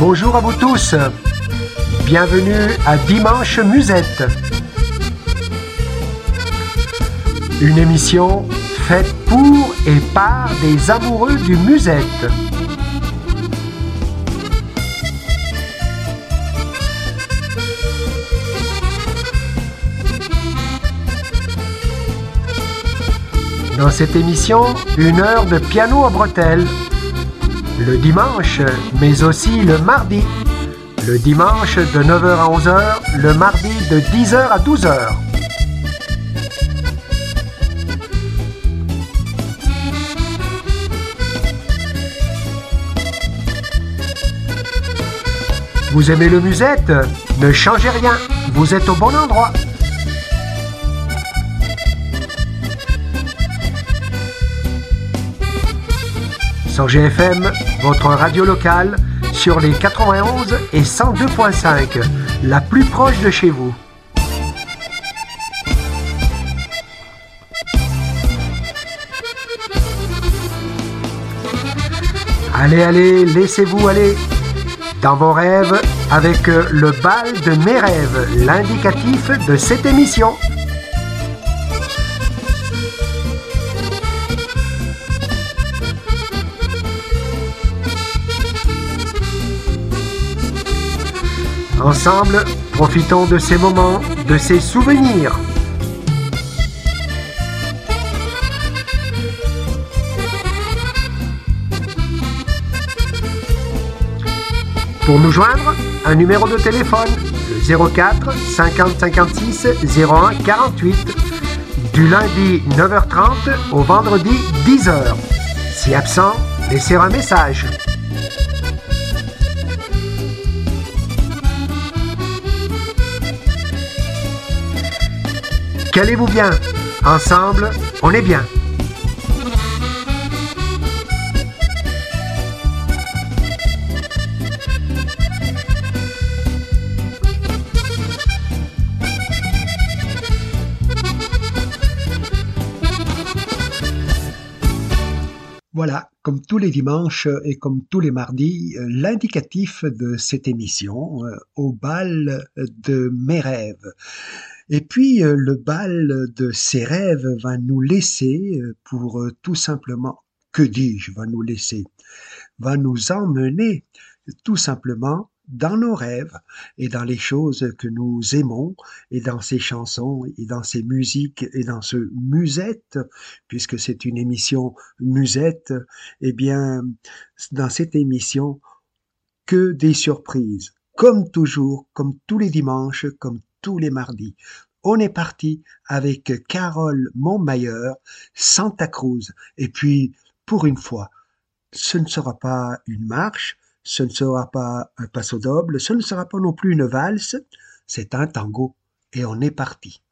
Bonjour à vous tous. Bienvenue à Dimanche Musette. Une émission faite pour et par des amoureux du musette. Dans cette émission, une heure de piano à bretelles. Le dimanche, mais aussi le mardi. Le dimanche de 9h à 11h, le mardi de 10h à 12h. Vous aimez le musette? Ne changez rien, vous êtes au bon endroit. Sur GFM, votre radio locale, sur les 91 et 102.5, la plus proche de chez vous. Allez, allez, laissez-vous aller dans vos rêves avec le bal de mes rêves, l'indicatif de cette émission. Ensemble, profitons de ces moments, de ces souvenirs. Pour nous joindre, un numéro de téléphone, le 04 50 56 01 48, du lundi 9h30 au vendredi 10h. Si absent, laissez un message. Calez-vous bien. Ensemble, on est bien. Voilà, comme tous les dimanches et comme tous les mardis, l'indicatif de cette émission euh, au bal de mes rêves. Et puis euh, le bal de ses rêves va nous laisser euh, pour tout simplement, que dis-je, va nous laisser, va nous emmener tout simplement dans nos rêves et dans les choses que nous aimons et dans ces chansons et dans ces musiques et dans ce musette, puisque c'est une émission musette, eh bien, dans cette émission, que des surprises. Comme toujours, comme tous les dimanches, comme tous les mardis. On est parti avec Carole Montmayer, Santa Cruz. Et puis, pour une fois, ce ne sera pas une marche, ce ne sera pas un passo doble, ce ne sera pas non plus une valse, c'est un tango. Et on est parti.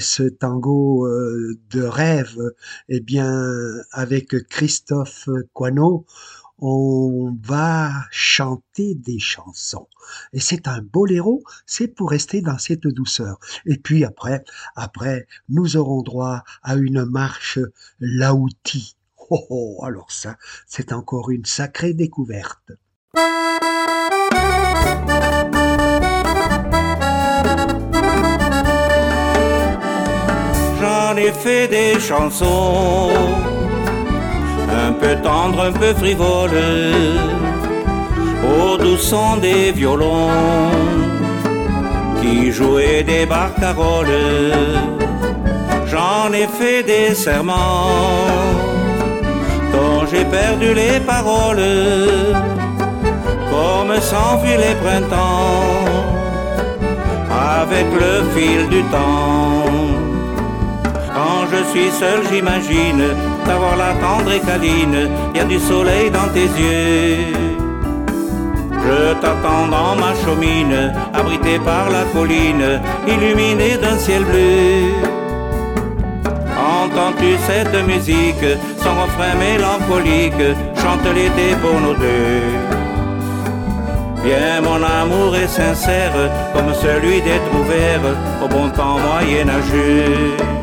Ce tango de rêve, eh bien, avec Christophe Coineau, on va chanter des chansons. Et c'est un boléro, c'est pour rester dans cette douceur. Et puis après, après, nous aurons droit à une marche laouti. Oh, oh, alors ça, c'est encore une sacrée découverte. J'en ai fait des chansons un peu tendre, un peu frivole, au doux son des violons qui jouaient des barcaroles. J'en ai fait des serments dont j'ai perdu les paroles, comme s'enfuient les printemps avec le fil du temps. Quand je suis seul, j'imagine d'avoir la tendre et câline, y a du soleil dans tes yeux. Je t'attends dans ma chaumine, abrité par la colline, illuminé d'un ciel bleu. Entends-tu cette musique, son refrain mélancolique, chante l'été pour nous deux. Bien mon amour est sincère, comme celui des trouvères au bon temps moyenâgeux.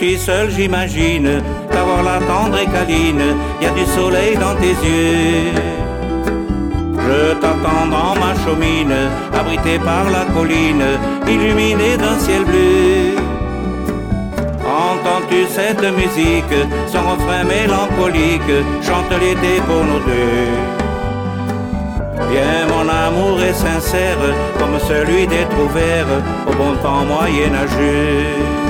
Suis seul, j'imagine d'avoir la tendre et câline, y a du soleil dans tes yeux. Je t'attends dans ma chaumine, abrité par la colline, illuminé d'un ciel bleu. Entends-tu cette musique, son refrain mélancolique, chante l'été pour nous deux. Bien mon amour est sincère, comme celui des trouvères au bon temps moyenâgeux.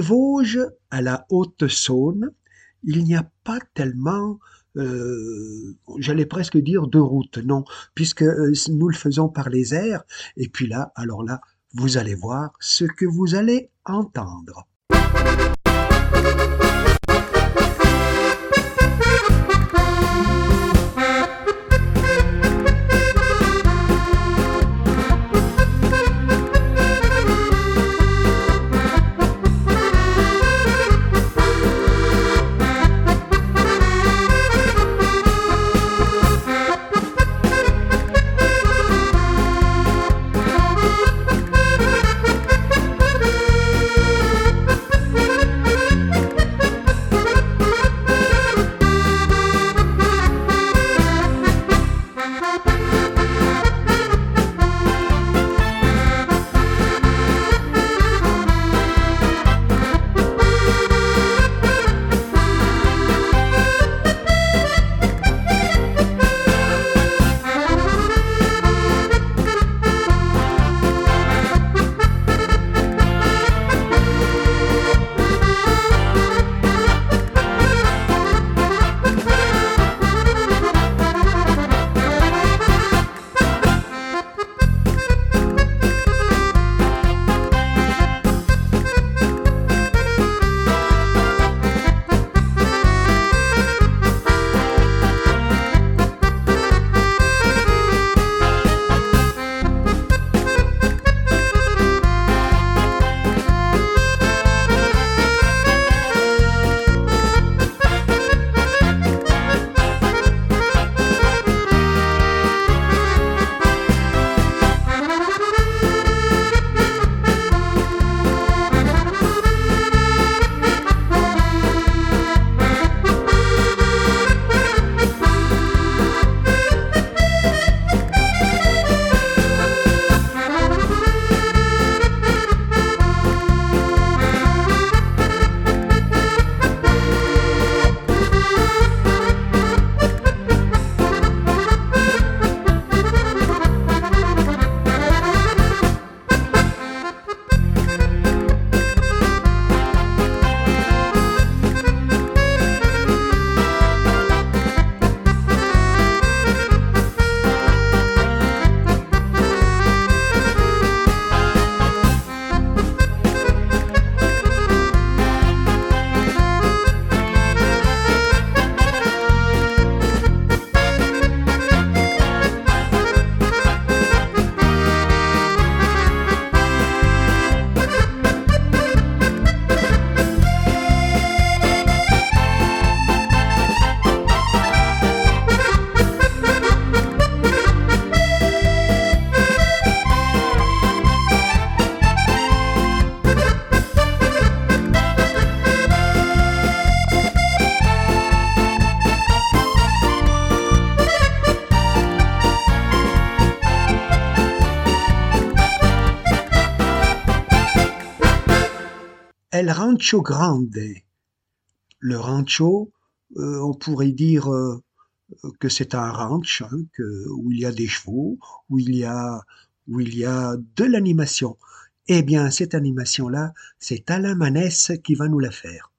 Vosges à la Haute-Saône, il n'y a pas tellement, euh, j'allais presque dire de route, non, puisque euh, nous le faisons par les airs. Et puis là, alors là, vous allez voir ce que vous allez entendre. El Rancho Grande. Le rancho, euh, on pourrait dire euh, que c'est un ranch hein, où il y a des chevaux, où il y a, où il y a de l'animation. Eh bien, cette animation-là, c'est Alain Manès qui va nous la faire.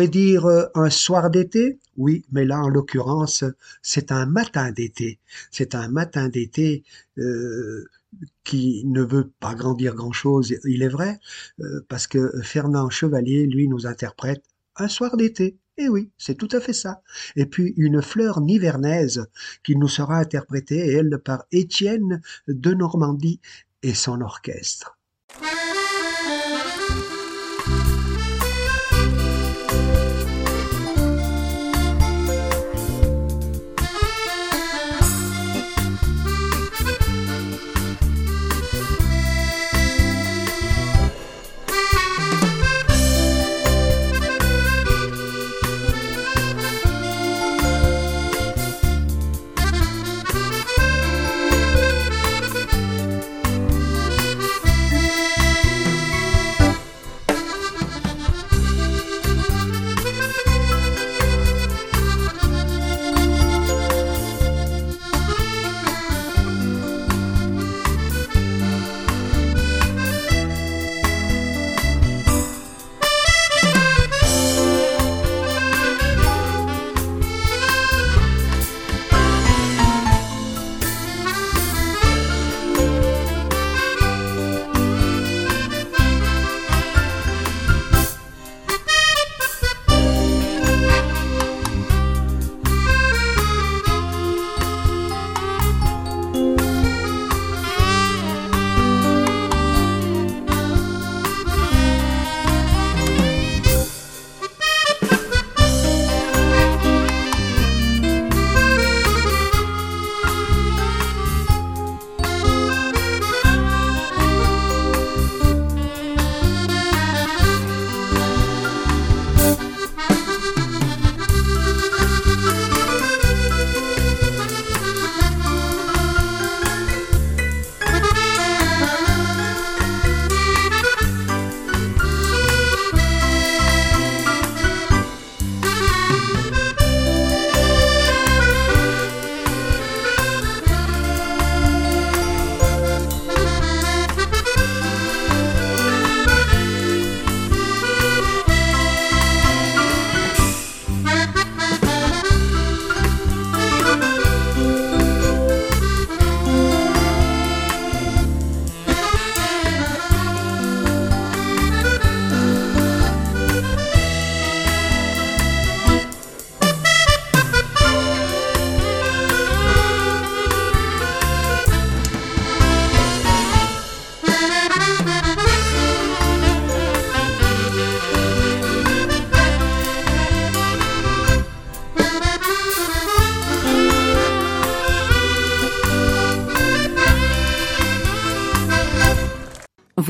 Pourrait dire euh, un soir d'été, oui, mais là, en l'occurrence, c'est un matin d'été. C'est un matin d'été euh, qui ne veut pas grandir grand-chose, il est vrai, euh, parce que Fernand Chevalier, lui, nous interprète un soir d'été. Et eh oui, c'est tout à fait ça. Et puis une fleur nivernaise qui nous sera interprétée, elle, par Étienne de Normandie et son orchestre.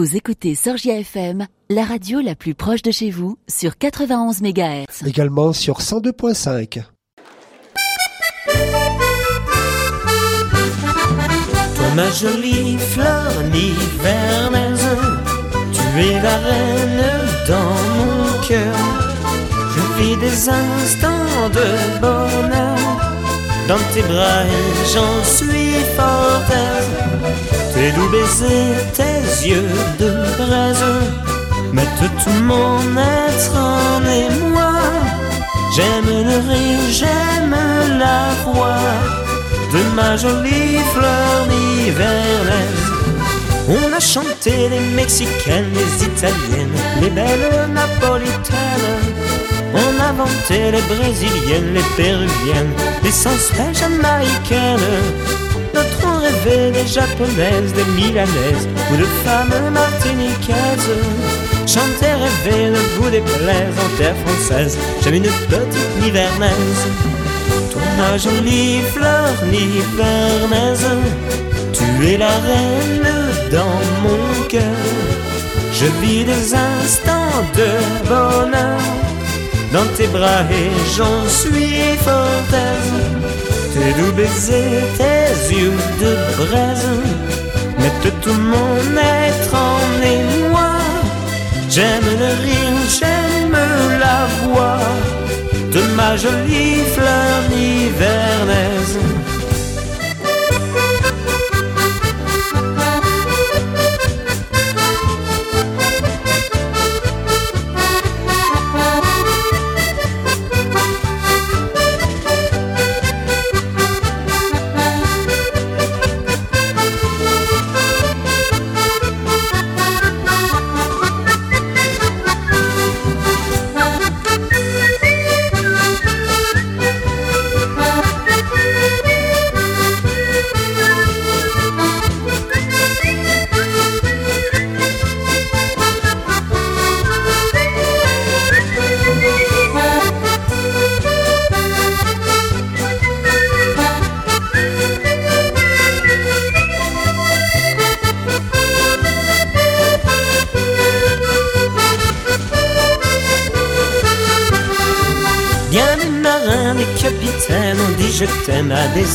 Vous écoutez Sorgia FM, la radio la plus proche de chez vous, sur 91 MHz. Également sur 102.5. Toi, ma jolie fleur nivernaise, tu es la reine dans mon cœur. Je vis des instants de bonheur dans tes bras et j'en suis fort tes doux baisers, tes yeux de braise mettent tout mon être en émoi. J'aime le rire, j'aime la voix de ma jolie fleur nivernaise. On a chanté les mexicaines, les italiennes, les belles napolitaines. On a inventé les brésiliennes, les péruviennes, les sens jamaïcaines. Notre rêvait des japonaises, des milanaises ou de femmes martiniquaises. Chanter, rêver, ne vous déplaise en terre française. J'aime une petite nivernaise. Toi, ma jolie fleur nivernaise, tu es la reine dans mon cœur. Je vis des instants de bonheur dans tes bras et j'en suis fort tes doux baisers, tes yeux de braise mettent tout mon être en émoi. J'aime le rire, j'aime la voix de ma jolie fleur nivernaise.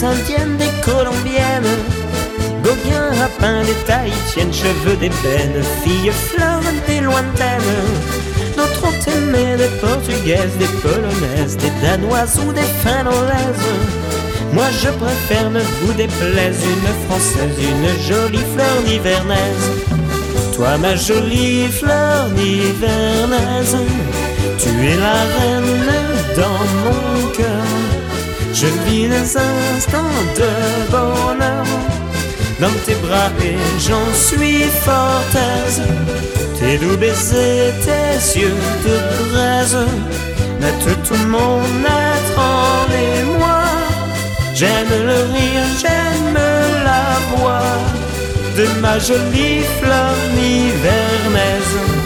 Indiennes, des colombiennes. Gauguin, rapin, des tahitiennes, cheveux d'ébène, filles fleurs des lointaines. D'autres ont aimé des portugaises, des polonaises, des danoises ou des finlandaises. Moi je préfère, ne vous déplaise, une française, une jolie fleur nivernaise. Toi ma jolie fleur nivernaise, tu es la reine dans mon cœur. Je vis les instants de bonheur dans tes bras et j'en suis fort aise. Tes doux baisers, tes yeux de braise mettent tout mon être en émoi. J'aime le rire, j'aime la voix de ma jolie fleur nivernaise.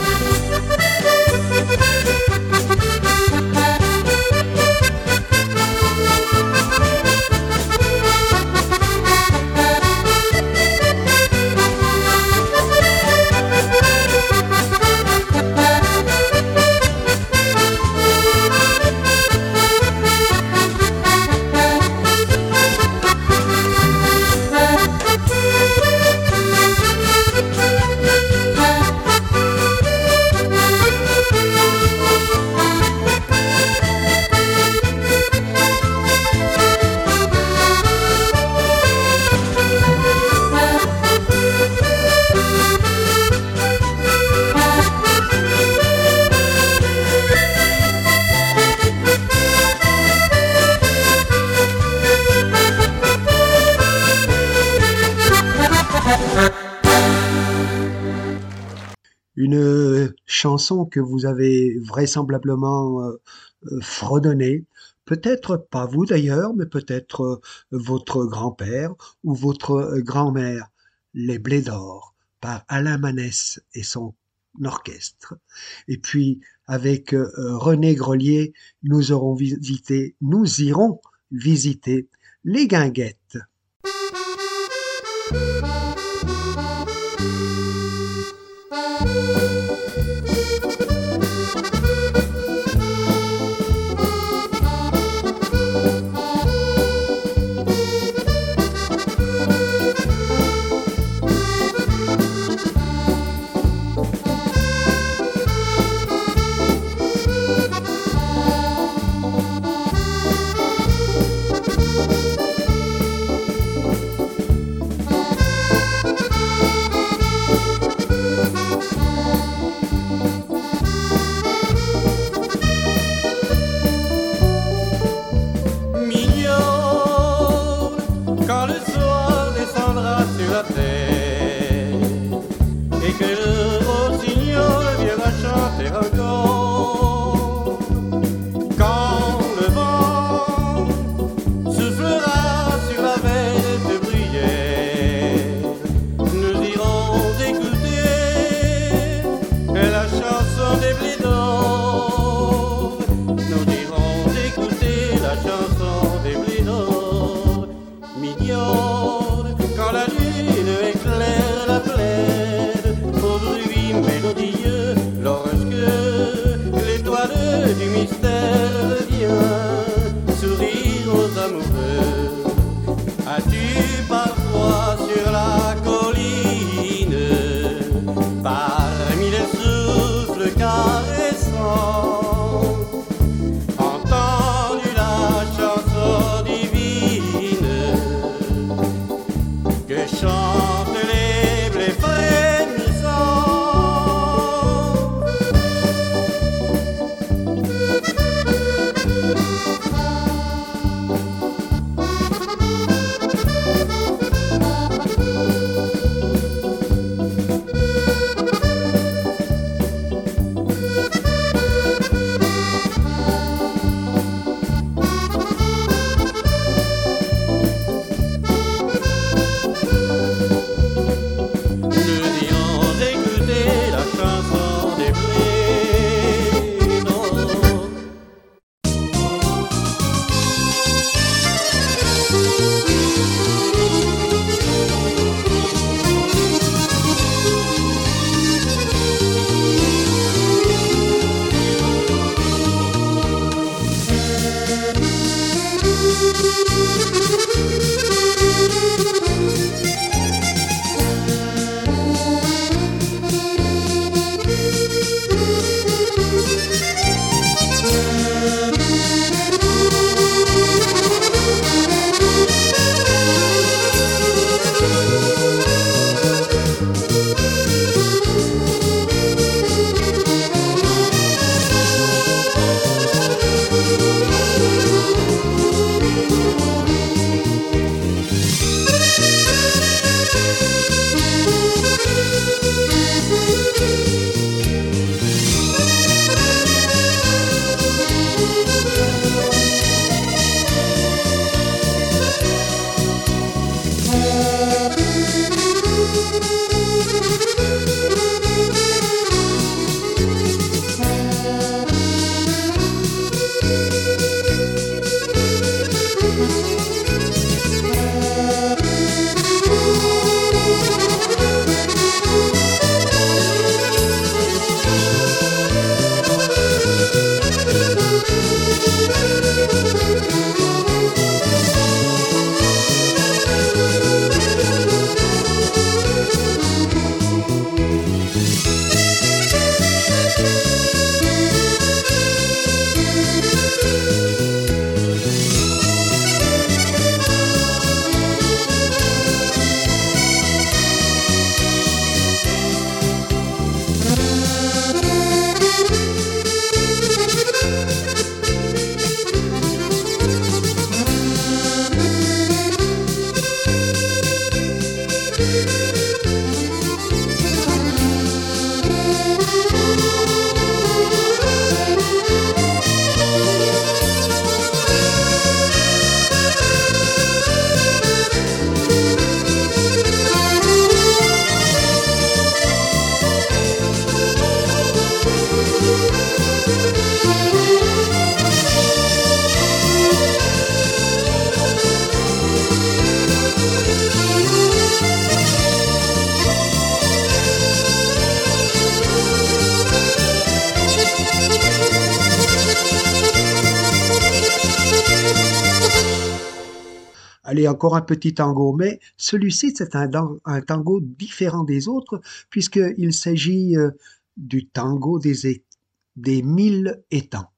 Que vous avez vraisemblablement euh, euh, fredonnée. Peut-être pas vous d'ailleurs, mais peut-être euh, votre grand-père ou votre grand-mère. Les Blés d'Or par Alain Manès et son orchestre. Et puis, avec René Grelier, nous aurons visité, nous irons visiter les guinguettes. Encore un petit tango, mais celui-ci, c'est un, tango différent des autres, puisqu'il s'agit euh, du tango des mille étangs.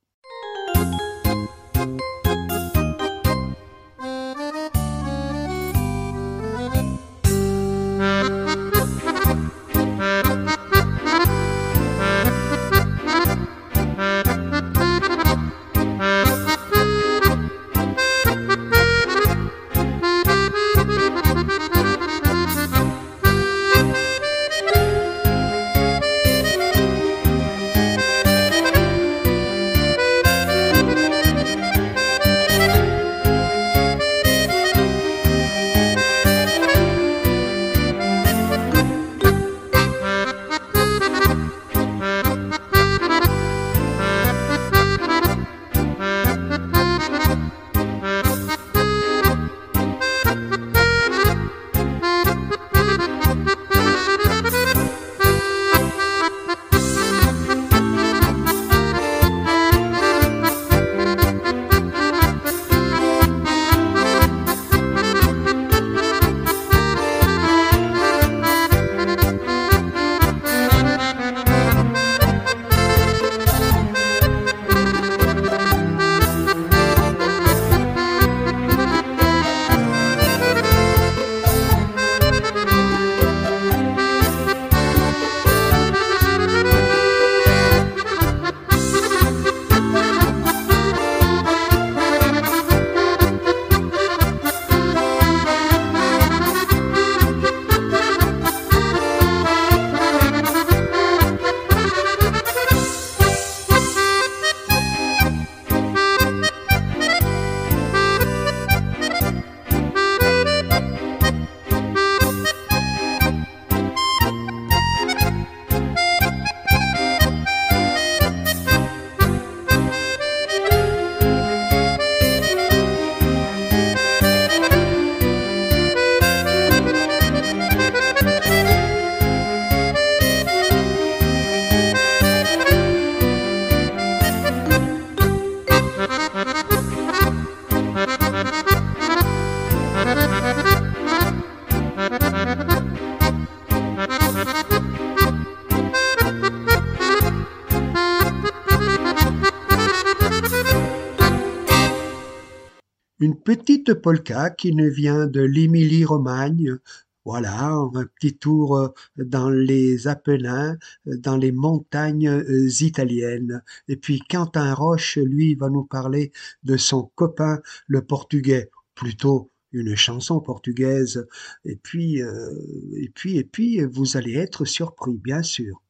Polka qui nous vient de l'Émilie-Romagne. Voilà, un petit tour euh, dans les Apennins, euh, dans les montagnes euh, italiennes. Et puis Quentin Roche, lui, va nous parler de son copain, le portugais, plutôt une chanson portugaise. Et puis, et puis, et puis, vous allez être surpris, bien sûr.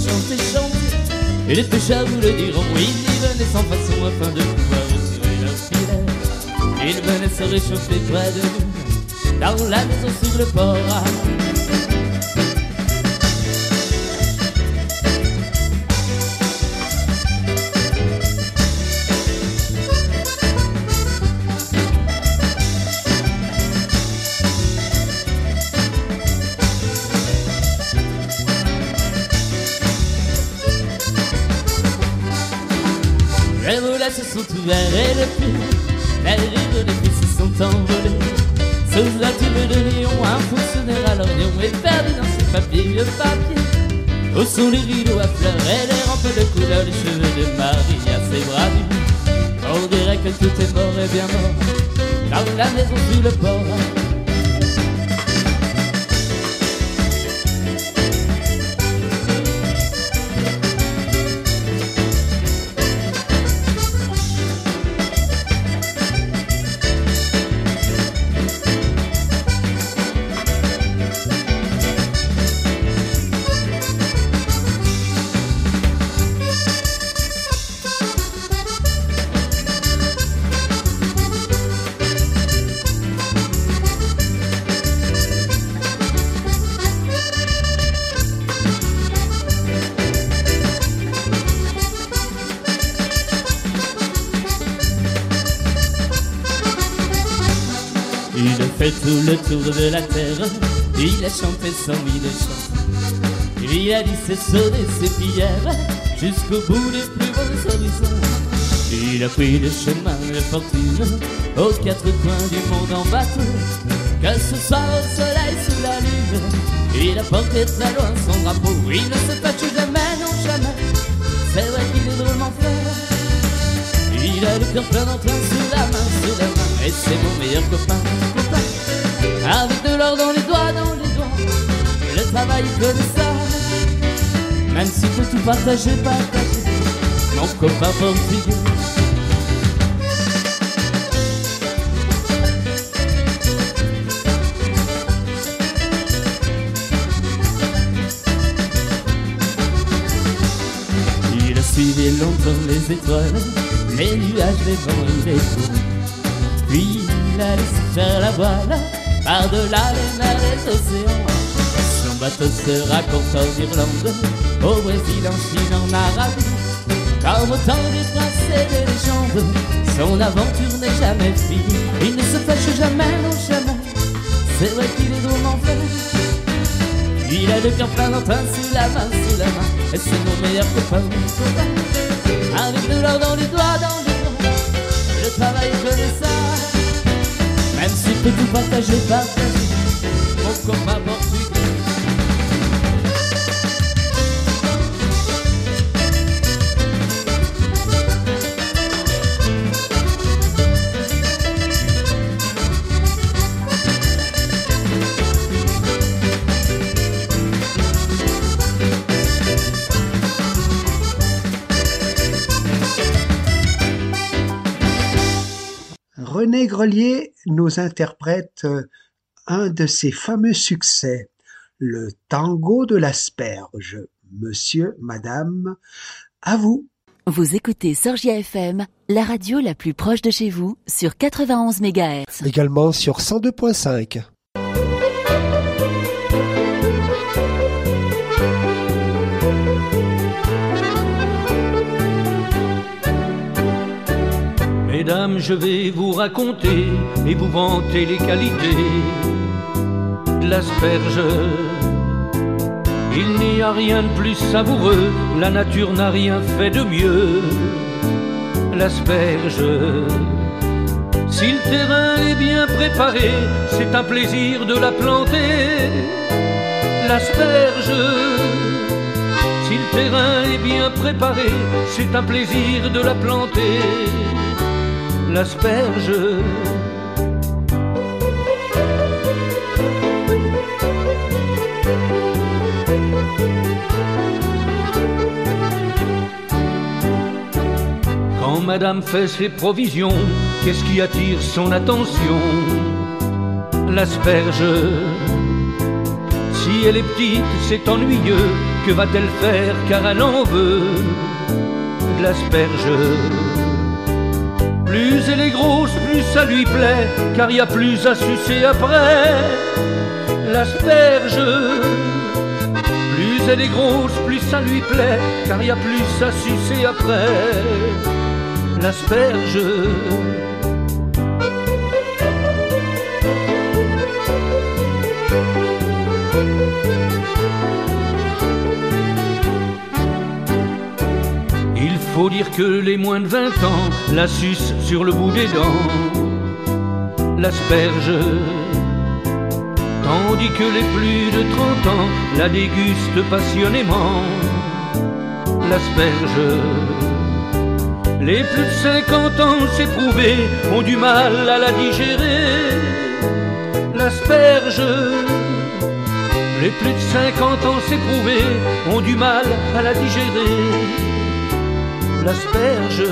Chanter, chanter. Et les pêcheurs vous le diront, ils y venaient sans façon afin de pouvoir retirer leur filet. Ils venaient se réchauffer près de nous, dans la maison sur le port. Et les rires de les se sont envolés. Sous la tube de lion, un fonctionnaire à l'orient est perdu dans ses papiers, vieux papiers. Où sont les rideaux à fleurs et les rampes de couleur, les cheveux de Marie à ses bras nus. On dirait que tout est mort et bien mort, dans la maison sous le port. De la terre. Il a chanté cent mille chansons. Il a dit ses sauts et ses pierres jusqu'au bout des plus beaux horizons. Il a pris le chemin de fortune aux quatre coins du monde en bateau. Que ce soit au soleil, sous la lune, il a porté très loin son drapeau. Il ne se fâche jamais, non jamais. C'est vrai qu'il est drôlement fier. Il a le cœur plein d'entrain sous la main, sous la main. Et c'est mon meilleur copain. Avec de l'or dans les doigts, dans les doigts. Le travail comme ça. Même si peut tout partager, partager. Mon copain Il a suivi longtemps les étoiles Les nuages, les vents et les eaux. Puis il a laissé faire la voile par-delà les mers les océans. Son bateau se raconte en Irlande, au Brésil, en Chine, en Arabie. Comme autant des et des légendes, son aventure n'est jamais finie. Il ne se fâche jamais, non jamais. C'est vrai qu'il est drôlement fait. Il a le cœur plein d'entrain sous la main, sous la main. Et c'est mon meilleur copain, copain. Avec de l'or dans les doigts, dans les doigts. Le travail connaît ça. Même si peut tout partager, partager Mon copain René Grelier nous interprète euh, un de ses fameux succès, le tango de l'asperge. Monsieur, madame, à vous. Vous écoutez Sorgia FM, la radio la plus proche de chez vous, sur 91 MHz. Également sur 102.5. Mesdames, je vais vous raconter et vous vanter les qualités de l'asperge. Il n'y a rien de plus savoureux, la nature n'a rien fait de mieux. L'asperge. Si le terrain est bien préparé, c'est un plaisir de la planter. L'asperge. Si le terrain est bien préparé, c'est un plaisir de la planter l'asperge. Quand Madame fait ses provisions, qu'est-ce qui attire son attention? L'asperge. Si elle est petite, c'est ennuyeux. Que va-t-elle faire car elle en veut? L'asperge. Plus elle est grosse, plus ça lui plaît, car il y a plus à sucer après. L'asperge, plus elle est grosse, plus ça lui plaît, car il y a plus à sucer après. L'asperge. Faut dire que les moins de 20 ans la sucent sur le bout des dents, l'asperge. Tandis que les plus de 30 ans la dégustent passionnément, l'asperge. Les plus de 50 ans, c'est prouvé, ont du mal à la digérer, l'asperge. Les plus de 50 ans, c'est prouvé, ont du mal à la digérer, l'asperge.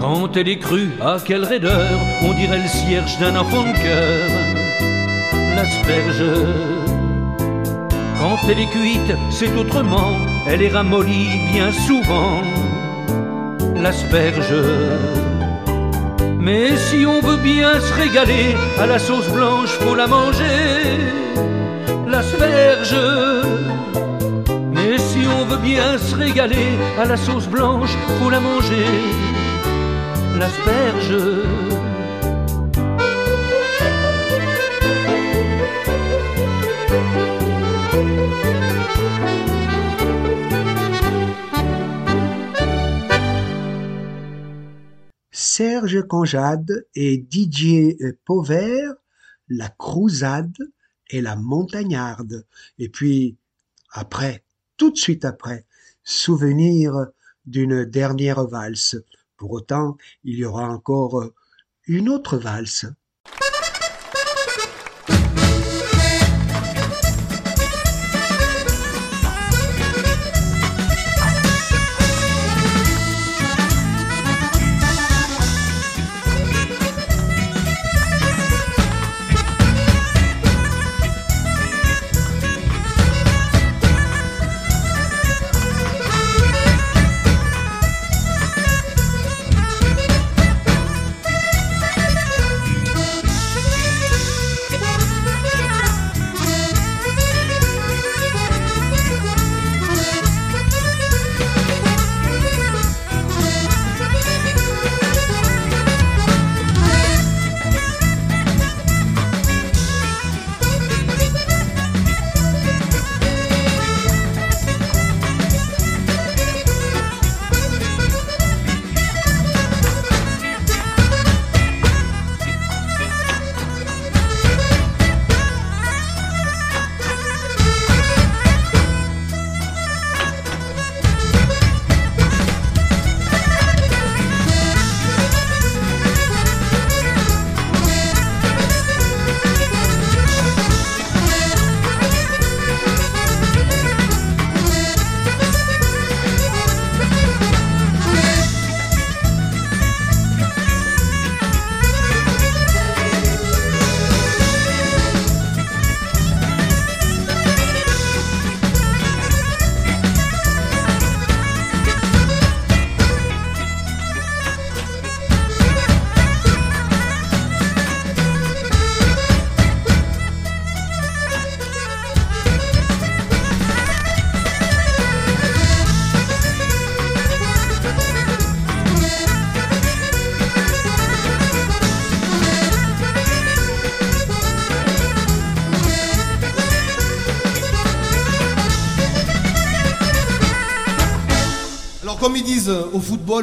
Quand elle est crue, à quelle raideur, on dirait le cierge d'un enfant de cœur, l'asperge. Quand elle est cuite, c'est autrement, elle est ramollie bien souvent, l'asperge. Mais si on veut bien se régaler, à la sauce blanche, faut la manger, l'asperge. Mais si on veut bien se régaler, à la sauce blanche, faut la manger, l'asperge. Serge Conjade et Didier Pauvert, La Crousade et La Montagnarde. Et puis, après, tout de suite après, Souvenir d'une dernière valse. Pour autant, il y aura encore une autre valse.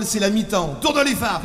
C'est la mi-temps. Tourne les phares,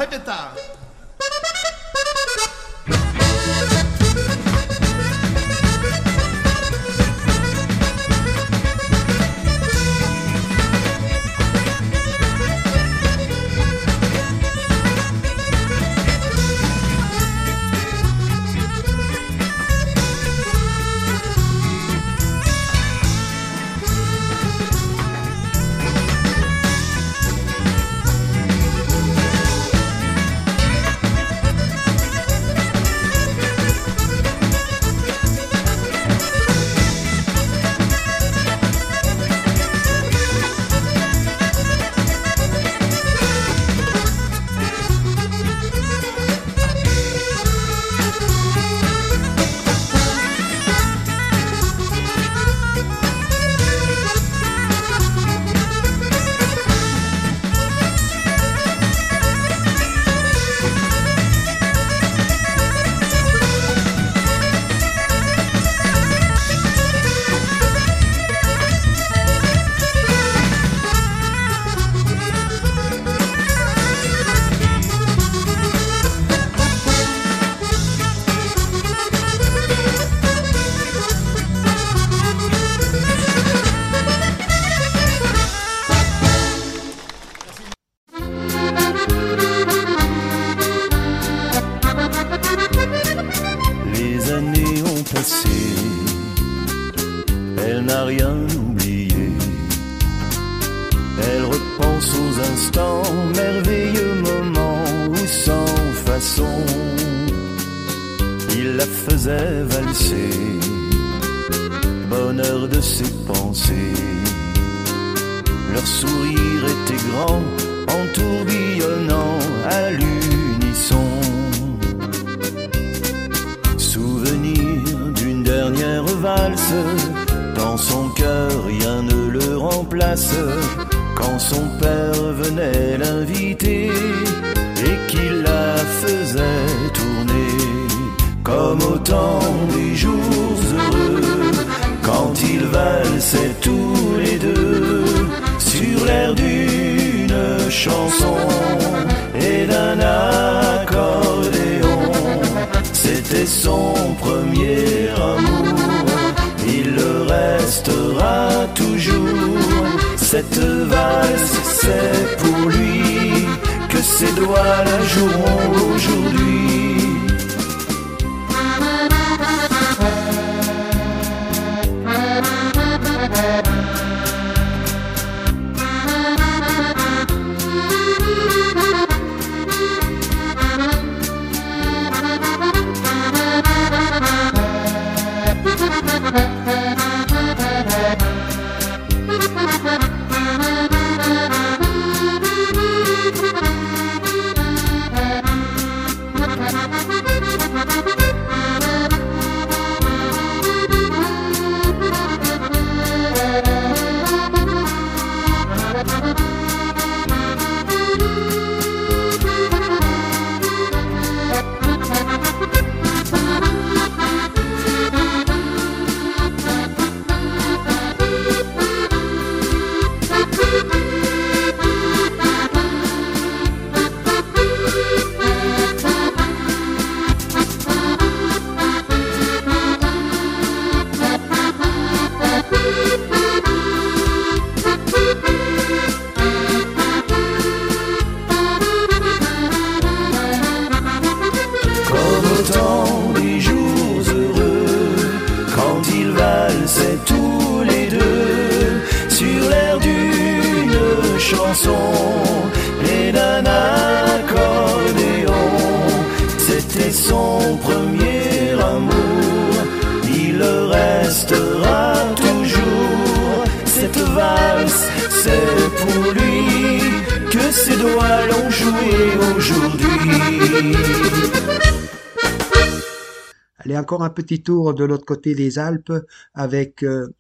encore un petit tour de l'autre côté des Alpes avec euh,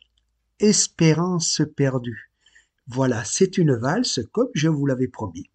Espérance perdue. Voilà, c'est une valse comme je vous l'avais promis.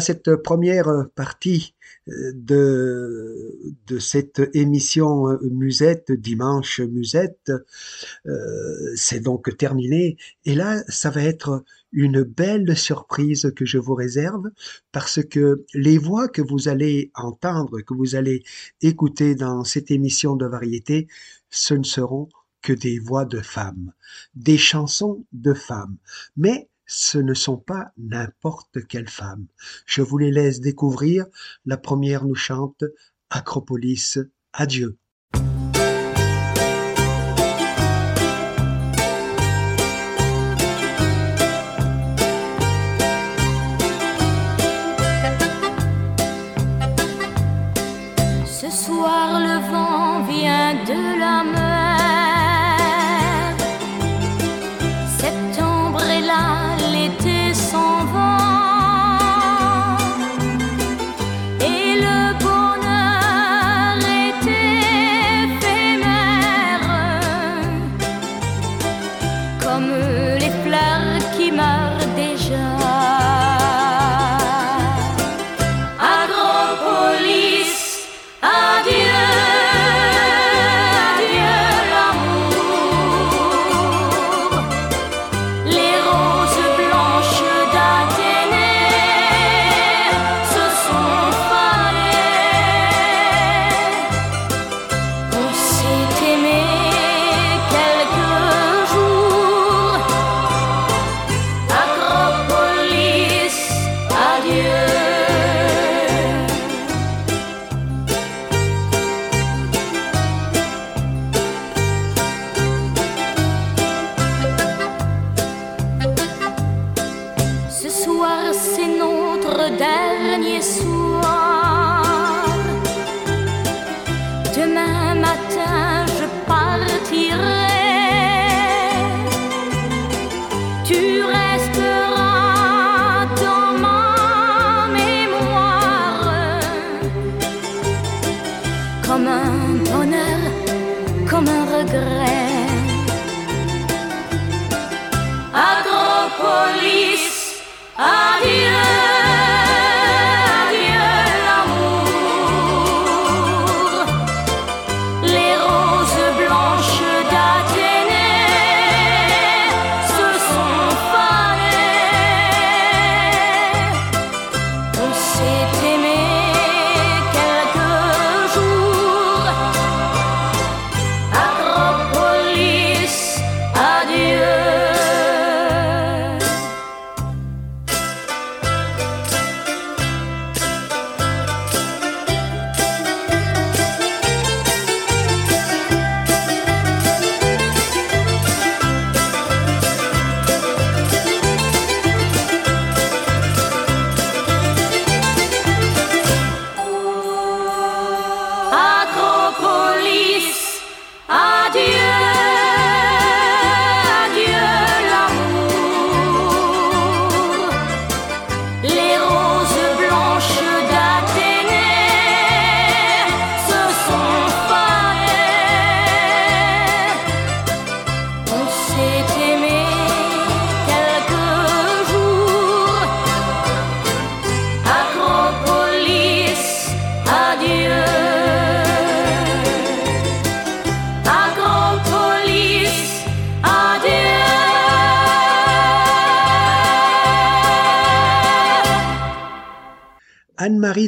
Cette première partie euh, de, de cette émission euh, Musette, dimanche Musette. Euh, c'est donc terminé. Et là, ça va être une belle surprise que je vous réserve parce que les voix que vous allez entendre, que vous allez écouter dans cette émission de variété, ce ne seront que des voix de femmes, des chansons de femmes. Mais ce ne sont pas n'importe quelles femmes. Je vous les laisse découvrir. La première nous chante Acropolis, adieu. Adieu.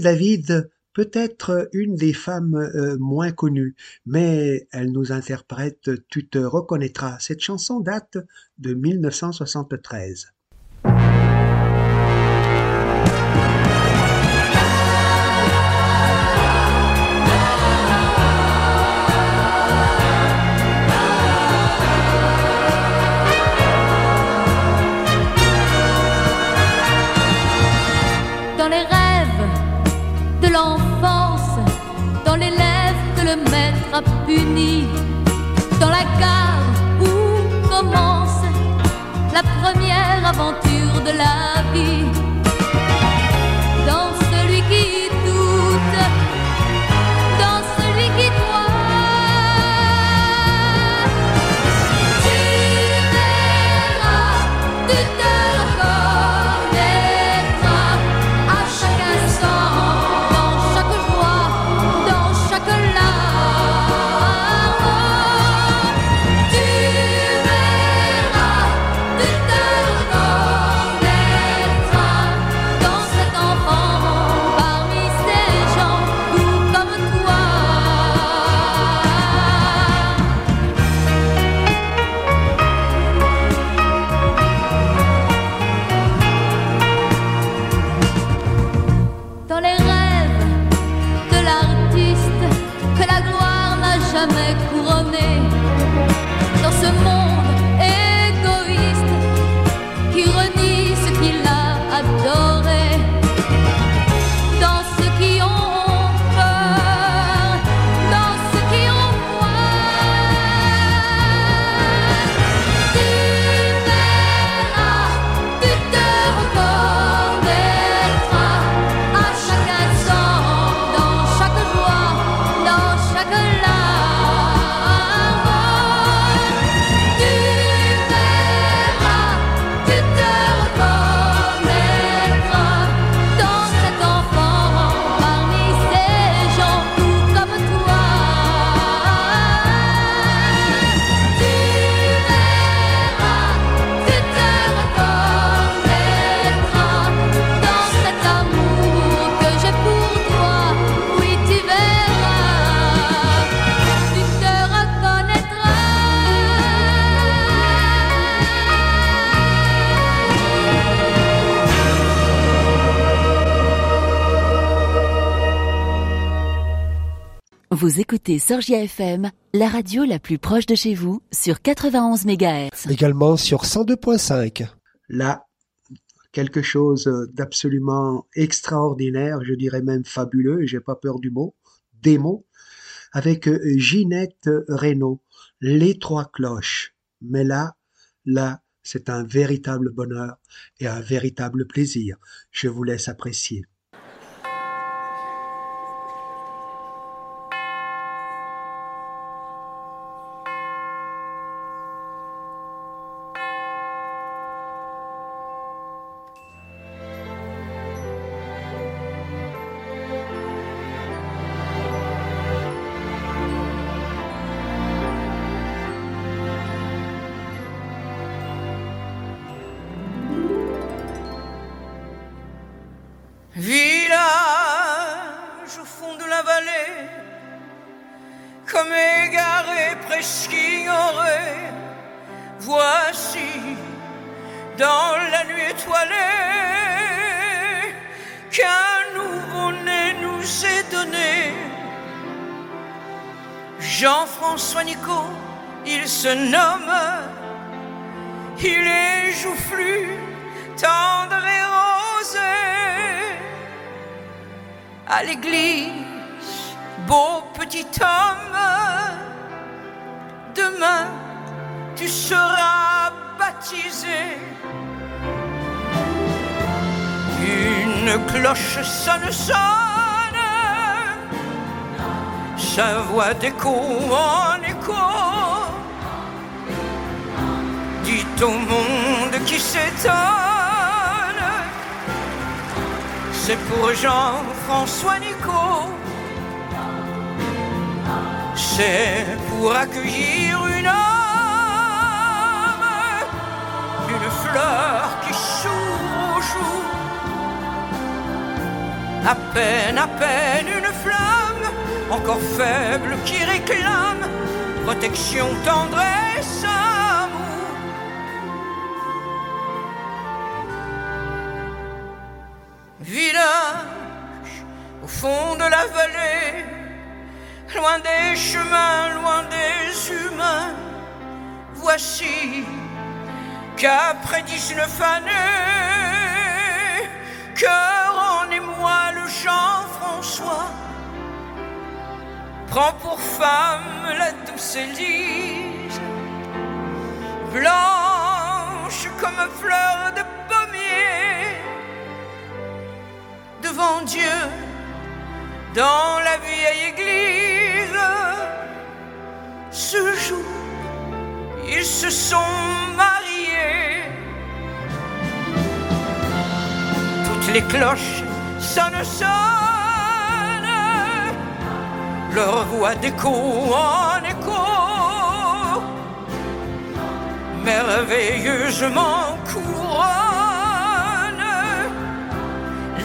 David peut être une des femmes euh, moins connues, mais elle nous interprète Tu te reconnaîtras. Cette chanson date de 1973. Dans la gare où commence la première aventure de la vie. Écoutez Sorgia FM, la radio la plus proche de chez vous, sur 91 MHz. Également sur 102.5. Là, quelque chose d'absolument extraordinaire, je dirais même fabuleux, j'ai pas peur du mot, des mots, avec Ginette Reynaud, Les Trois Cloches. Mais là, là, c'est un véritable bonheur et un véritable plaisir. Je vous laisse apprécier. D'écho en écho. Dit au monde qui s'étonne, c'est pour Jean-François Nico. C'est pour accueillir une âme, une fleur qui s'ouvre au jour. À peine, à peine une flamme encore faible qui réclame protection, tendresse, amour. Village au fond de la vallée, loin des chemins, loin des humains. Voici qu'après dix-neuf années, cœur en émoi le Jean-François prend pour femme la douce Élise, blanche comme fleur de pommier, devant Dieu, dans la vieille église. Ce jour, ils se sont mariés. Toutes les cloches sonnent, sonnent leur voix d'écho en écho, merveilleusement couronne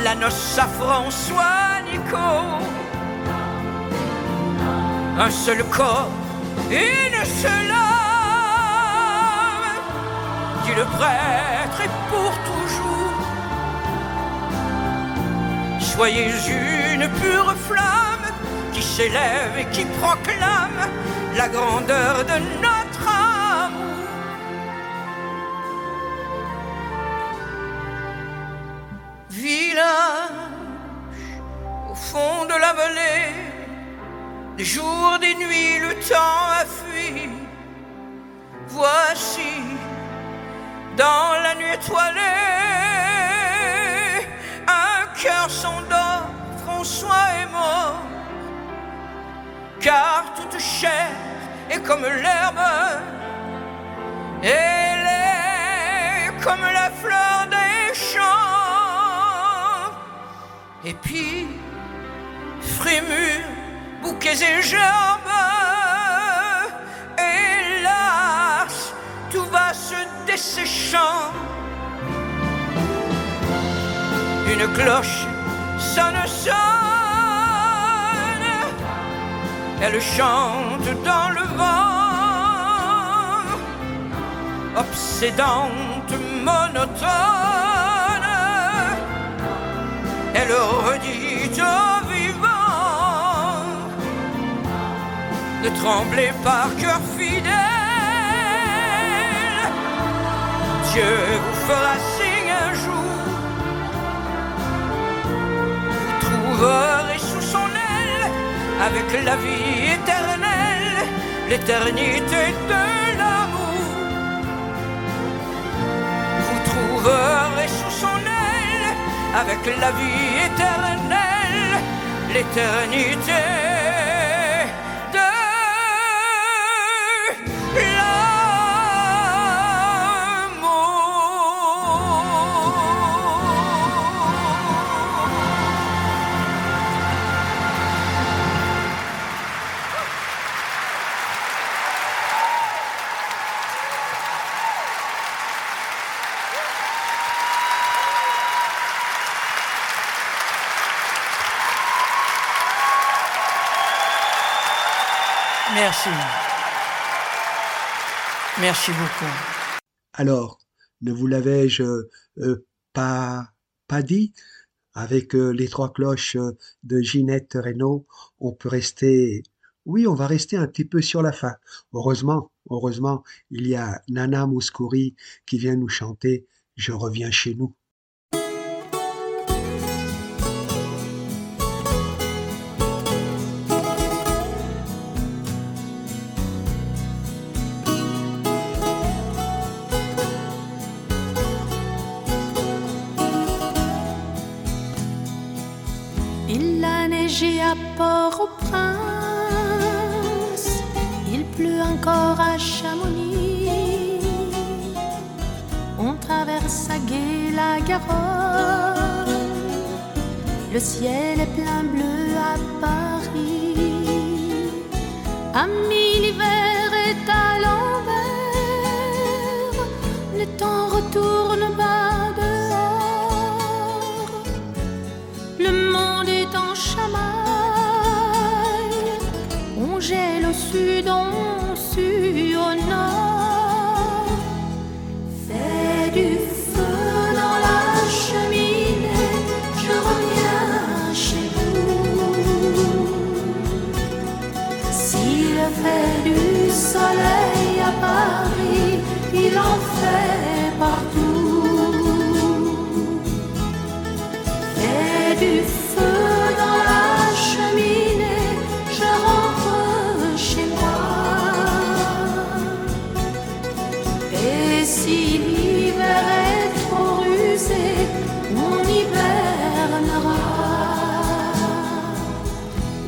la noce à François Nico. Un seul corps, une seule âme, dit le prêtre, et pour toujours. Soyez une pure flamme qui s'élève et qui proclame la grandeur de notre amour. Village au fond de la vallée, des jours, des nuits, le temps a fui. Voici dans la nuit étoilée un cœur s'endort, François est mort car toute chair est comme l'herbe, elle est comme la fleur des champs, et puis frémur, bouquets et gerbes, hélas, tout va se desséchant. Une cloche sonne, sonne elle chante dans le vent, obsédante, monotone, elle redit au vivant de trembler par cœur fidèle. Dieu vous fera signe un jour, vous trouverez avec la vie éternelle, l'éternité de l'amour. Vous trouverez sous son aile, avec la vie éternelle, l'éternité. Merci. Merci beaucoup. Alors, ne vous l'avais-je euh, pas, pas dit? Avec euh, les trois cloches euh, de Ginette Renault, on peut rester... Oui, on va rester un petit peu sur la fin. Heureusement, heureusement, il y a Nana Mouskouri qui vient nous chanter Je reviens chez nous. Port-au-Prince, il pleut encore à Chamonix. On traverse à gué la Garonne, le ciel est plein bleu à Paris. Ami, l'hiver est à l'envers, le temps retourne bas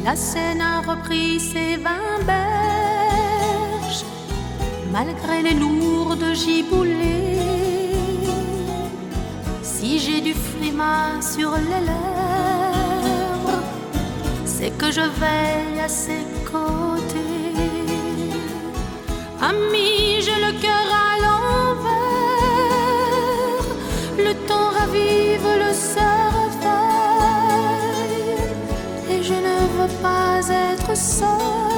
La Seine a repris ses vingt berges, malgré les lourdes giboulées. Si j'ai du frima sur les lèvres, c'est que je veille à ses côtés. Ami, j'ai le cœur à l'envers, pas être seule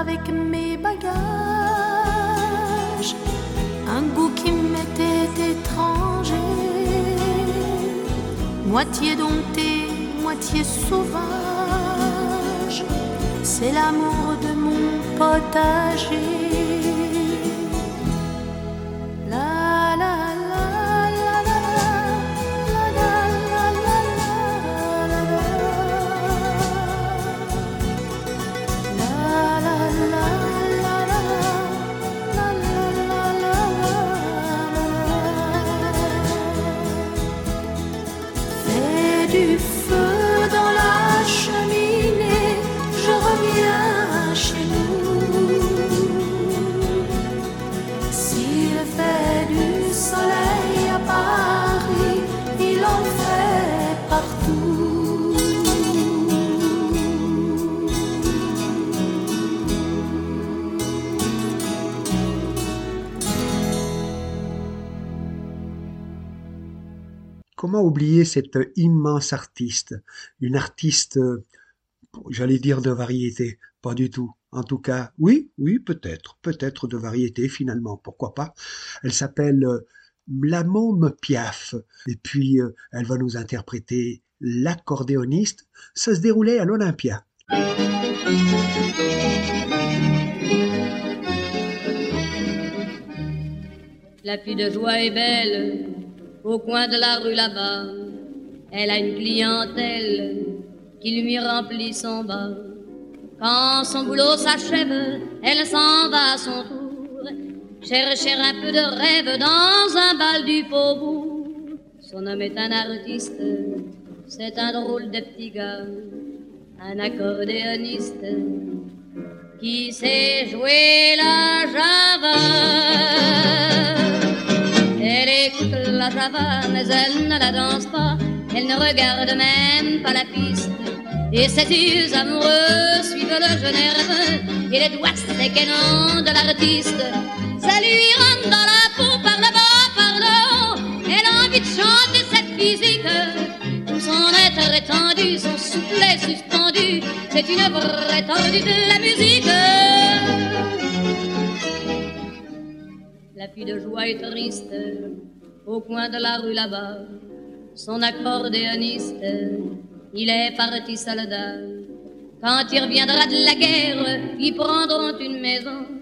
avec mes bagages un goût qui m'était étranger, moitié dompté, moitié sauvage. C'est l'amour de mon potager. Comment oublier cette immense artiste Une artiste, j'allais dire de variété, pas du tout. En tout cas, oui, oui, peut-être, peut-être de variété finalement, pourquoi pas. Elle s'appelle la môme Piaf. Et puis, euh, elle va nous interpréter l'accordéoniste. Ça se déroulait à l'Olympia. La fille de joie est belle, au coin de la rue là-bas. Elle a une clientèle qui lui remplit son bas. Quand son boulot s'achève, elle s'en va à son tour chercher un peu de rêve dans un bal du faubourg. Son homme est un artiste, c'est un drôle de petit gars, un accordéoniste qui sait jouer la java. Elle écoute la java, mais elle ne la danse pas, elle ne regarde même pas la piste. Et ses yeux amoureux suivent le jeune nerveux et les doigts séquennants de l'artiste. Ça lui rentre dans la peau par le bas, par le haut. Elle a envie de chanter cette physique. Tout son être étendu, son soufflet suspendu. C'est une vraie tordue de la musique. La fille de joie est triste au coin de la rue là-bas. Son accordéoniste, il est parti soldat. Quand il reviendra de la guerre, ils prendront une maison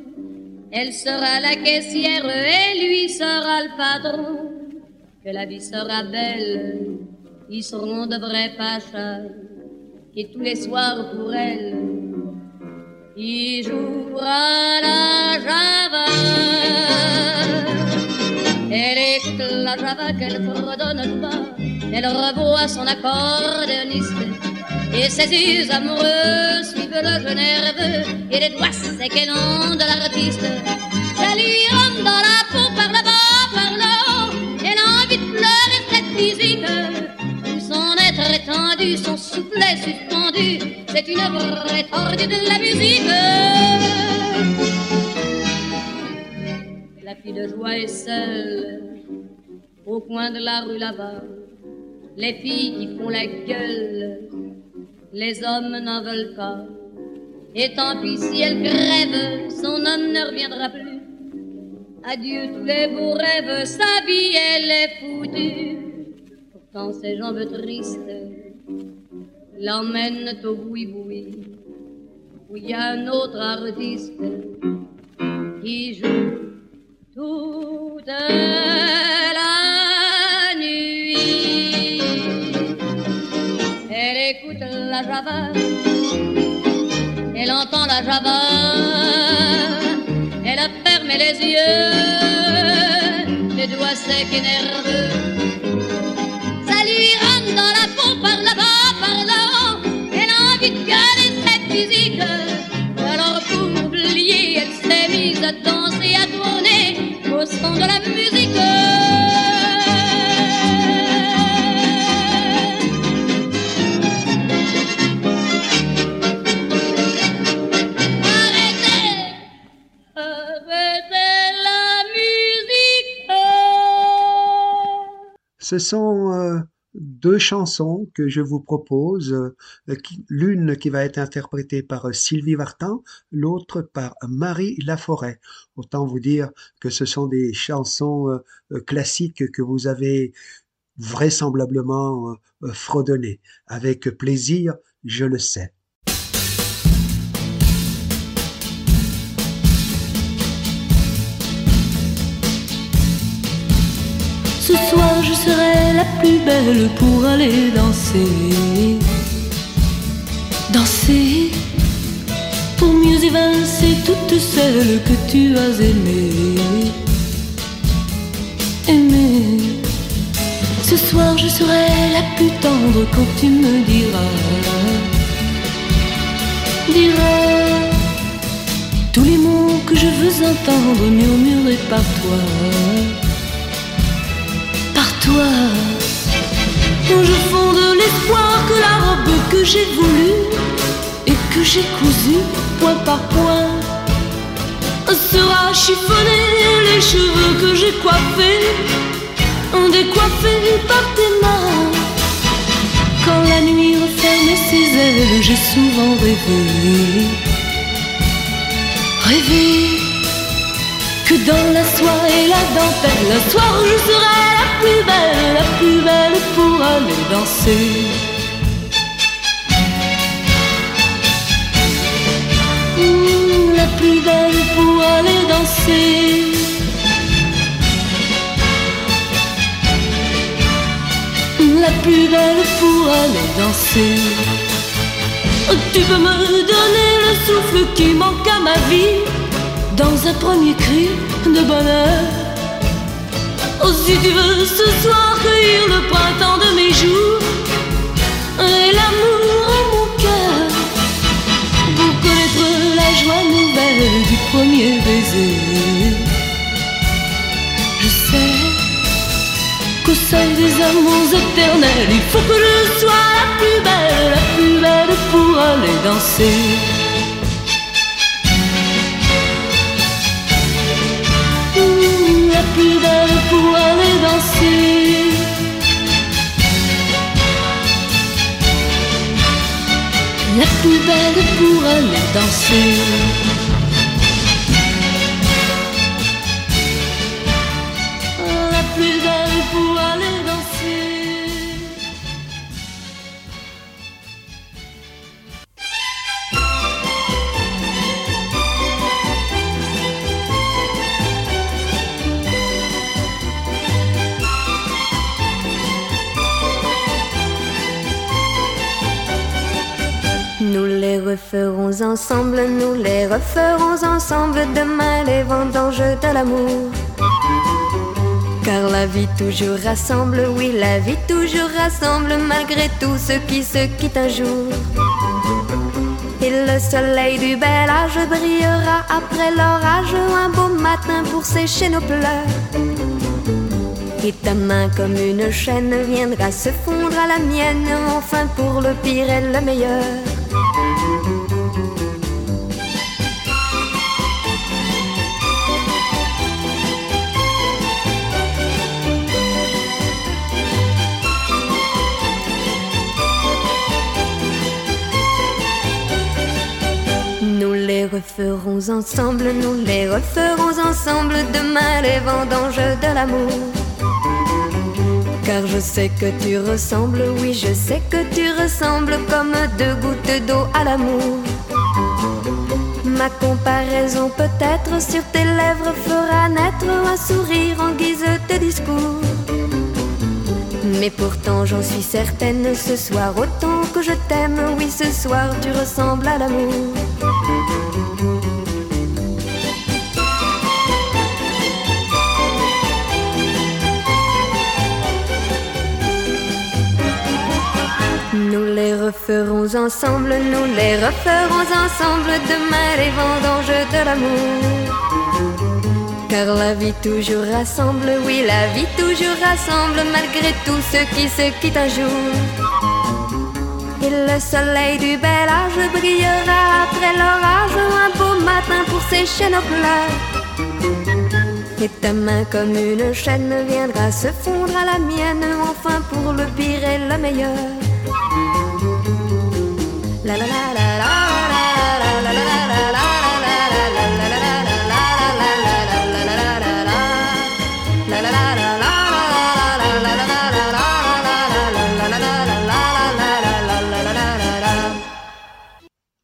elle sera la caissière et lui sera le patron. Que la vie sera belle, ils seront de vrais pachas. Et tous les soirs pour elle, il jouera la java. Elle écoute la java qu'elle fredonne bas. Elle revoit son accordéoniste et ses yeux amoureux suivent le jeu nerveux et les doigts séquennants de l'artiste. Ça lui rentre dans la peau par le bas, par le haut. Elle a envie de pleurer cette musique. Son être étendu, son soufflet suspendu. C'est une vraie tordue de la musique. La fille de joie est seule au coin de la rue là-bas. Les filles qui font la gueule les hommes n'en veulent pas. Et tant pis si elle crève, son homme ne reviendra plus. Adieu tous les beaux rêves, sa vie elle est foutue. Pourtant ses jambes tristes l'emmènent au boui-boui, où il y a un autre artiste qui joue elle entend la java, elle a fermé les yeux, les doigts secs et nerveux. Ce sont euh, deux chansons que je vous propose, euh, l'une qui va être interprétée par euh, Sylvie Vartan, l'autre par Marie Laforêt. Autant vous dire que ce sont des chansons classiques que vous avez vraisemblablement fredonnées. Avec plaisir, je le sais. Soir je serai la plus belle pour aller danser. Danser pour mieux évincer toutes celles que tu as aimées. Aimer. Ce soir je serai la plus tendre quand tu me diras. Diras tous les mots que je veux entendre murmurés par toi je fonde l'espoir que la robe que j'ai voulue et que j'ai cousue point par point sera chiffonnée, les cheveux que j'ai coiffés, décoiffés par tes mains. Quand la nuit refermait ses ailes, j'ai souvent rêvé, rêvé que dans la soie et la dentelle, le soir je serai la plus belle, la plus belle pour aller danser. Mmh, la plus belle pour aller danser. La plus belle pour aller danser. Tu peux me donner le souffle qui manque à ma vie dans un premier cri de bonheur. Oh, si tu veux ce soir cueillir le printemps de mes jours et l'amour en mon cœur pour connaître la joie nouvelle du premier baiser. Je sais qu'au sein des amours éternels, il faut que je sois la plus belle, la plus belle pour aller danser. Plus belle pour aller danser. La plus belle pour aller danser. Referons ensemble, nous les referons ensemble demain les vendanges de l'amour. Car la vie toujours rassemble, oui, la vie toujours rassemble malgré tout ce qui se quitte un jour. Et le soleil du bel âge brillera après l'orage un beau matin pour sécher nos pleurs. Et ta main comme une chaîne viendra se fondre à la mienne, enfin pour le pire et le meilleur. Referons ensemble, nous les referons ensemble demain les vendanges de l'amour. Car je sais que tu ressembles, oui, je sais que tu ressembles comme deux gouttes d'eau à l'amour. Ma comparaison peut-être sur tes lèvres fera naître un sourire en guise de discours. Mais pourtant j'en suis certaine, ce soir autant que je t'aime, oui ce soir tu ressembles à l'amour. Referons ensemble, nous les referons ensemble demain les vendanges de l'amour. Car la vie toujours rassemble, oui la vie toujours rassemble malgré tout ce qui se quitte un jour. Et le soleil du bel âge brillera après l'orage un beau matin pour sécher nos pleurs. Et ta main comme une chaîne viendra se fondre à la mienne, enfin pour le pire et le meilleur.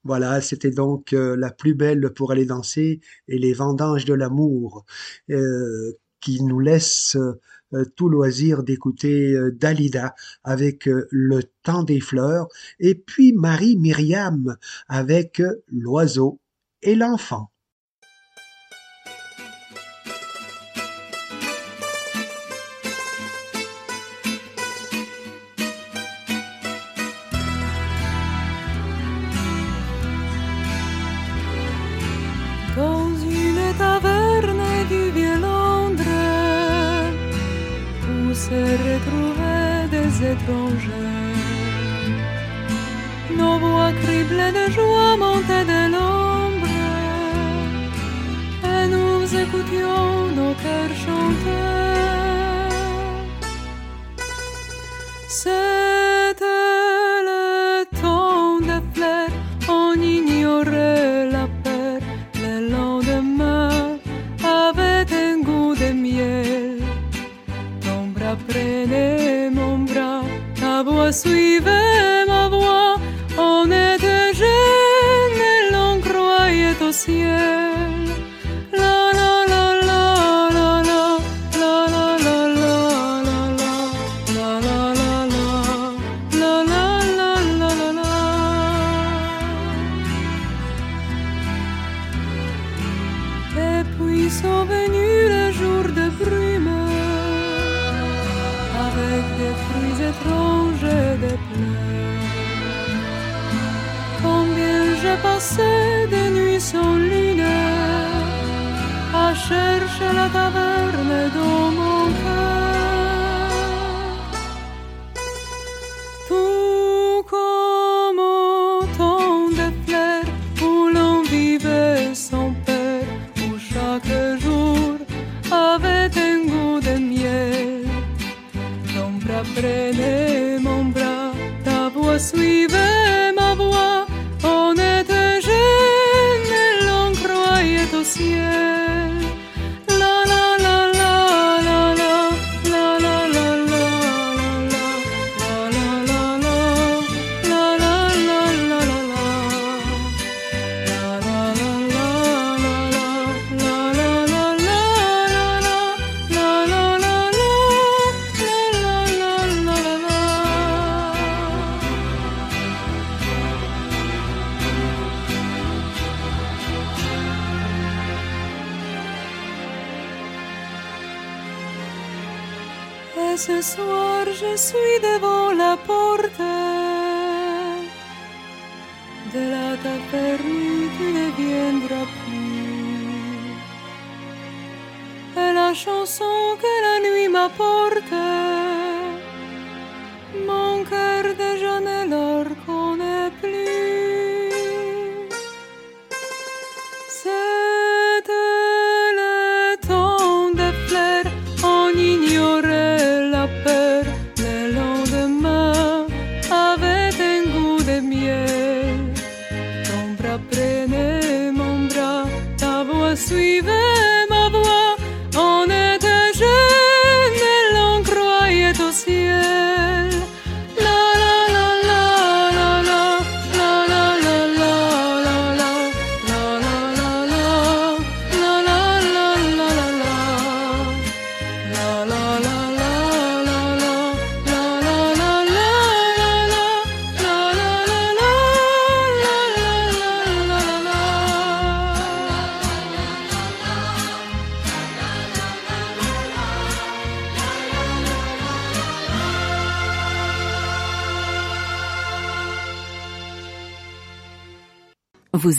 Voilà, c'était donc euh, la plus belle pour aller danser et les vendanges de l'amour euh, qui nous laissent euh, tout loisir d'écouter euh, Dalida avec euh, Le temps des fleurs et puis Marie Myriam avec L'oiseau et l'enfant. Nos voix criblées de joie montaient de l'ombre et nous écoutions nos cœurs chanter. suivait.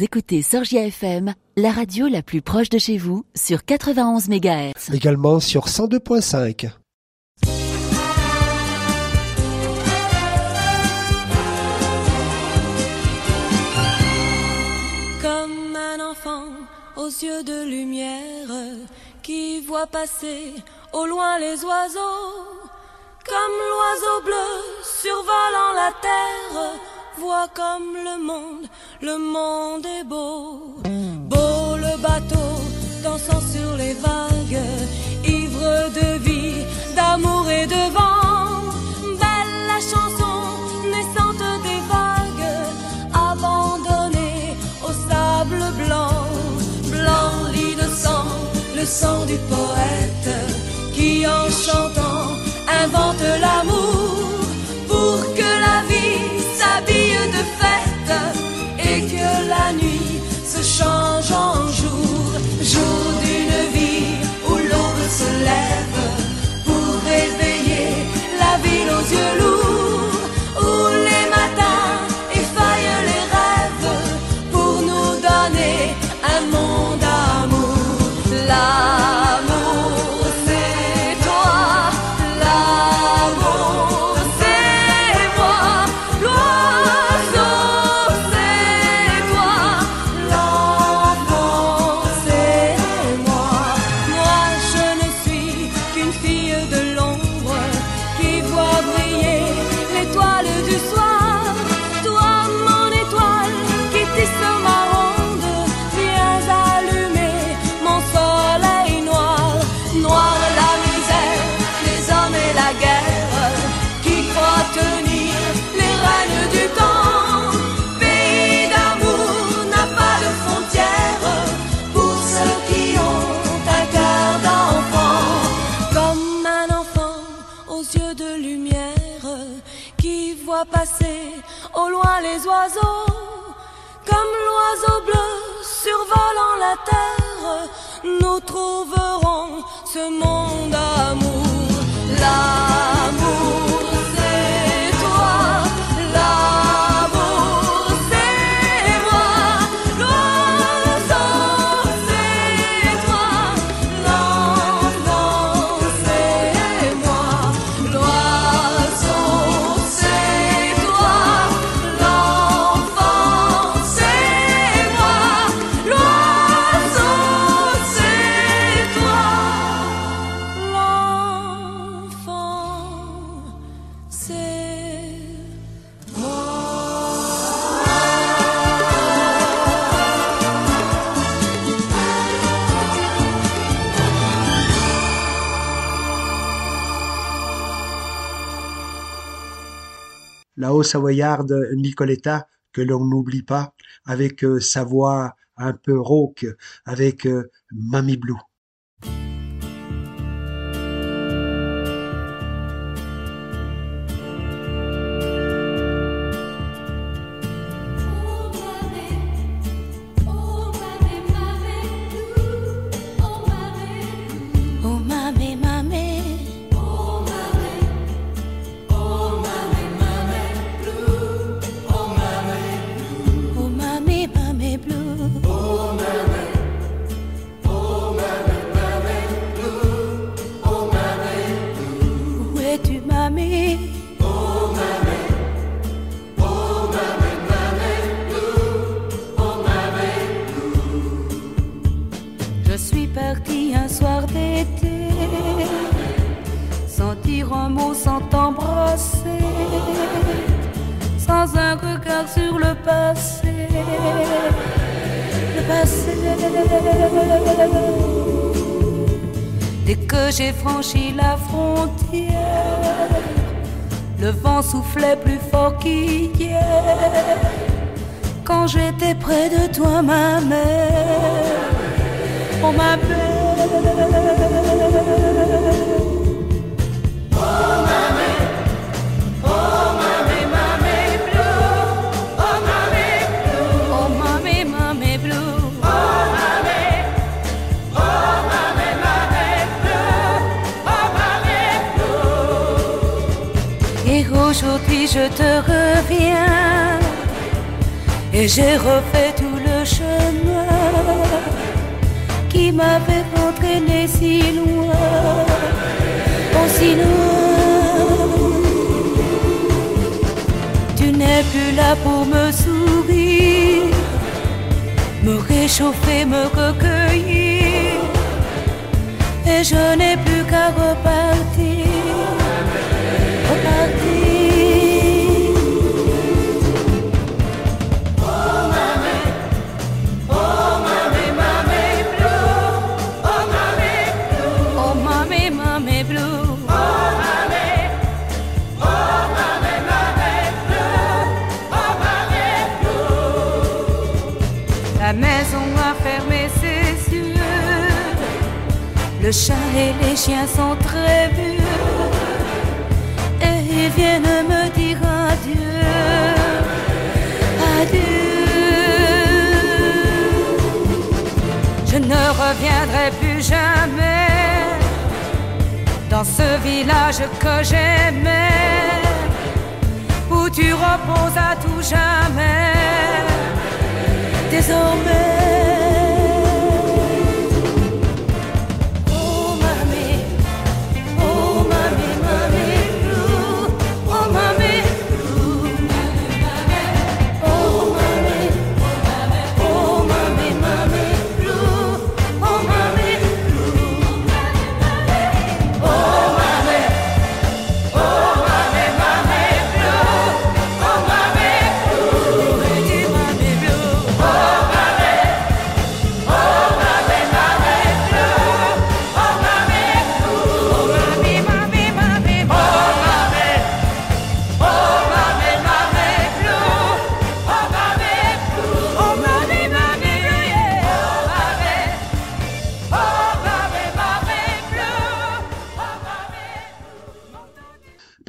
Écoutez Sorgia FM, la radio la plus proche de chez vous, sur 91 MHz. Également sur 102.5. Comme un enfant aux yeux de lumière qui voit passer au loin les oiseaux, comme l'oiseau bleu survolant la terre voit comme le monde, le monde est beau. Beau le bateau, dansant sur les vagues, ivre de vie, d'amour et de vent. Belle la chanson, naissante des vagues, abandonnée au sable blanc. Blanc l'innocent, le sang du poète, qui en chantant invente l'amour. jour d'une vie où l'ombre se lève pour réveiller la ville aux yeux lourds. Comme l'oiseau bleu survolant la terre, nous trouverons ce monde savoyarde Nicoletta, que l'on n'oublie pas, avec euh, sa voix un peu rauque, avec euh, Mamie Blue. Dès que j'ai franchi la frontière, le vent soufflait plus fort qu'hier. Quand j'étais près de toi, ma mère, on m'appelle. Oh, aujourd'hui je te reviens et j'ai refait tout le chemin qui m'avait entraîné si loin, oh si loin. Tu n'es plus là pour me sourire, me réchauffer, me recueillir, et je n'ai plus qu'à repartir. Le chat et les chiens sont très vieux, et ils viennent me dire adieu, adieu. Je ne reviendrai plus jamais dans ce village que j'aimais, où tu reposes à tout jamais. Désormais.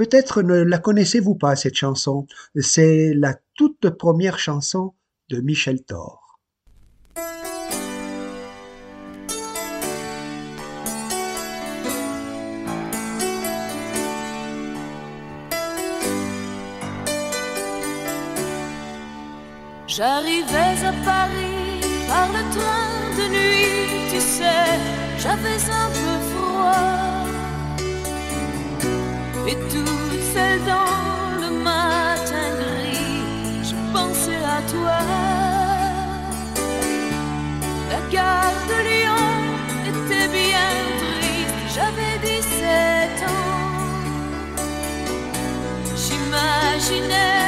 Peut-être ne la connaissez-vous pas, cette chanson. C'est la toute première chanson de Michel Thor. J'arrivais à Paris par le train de nuit, tu sais, j'avais un peu froid. Et toute seule dans le matin gris, je pensais à toi. La gare de Lyon était bien triste, j'avais 17 ans. J'imaginais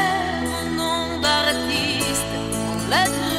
lettres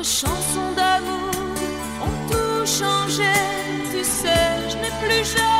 D'autres chansons d'amour ont tout changé, tu sais, je n'ai plus jamais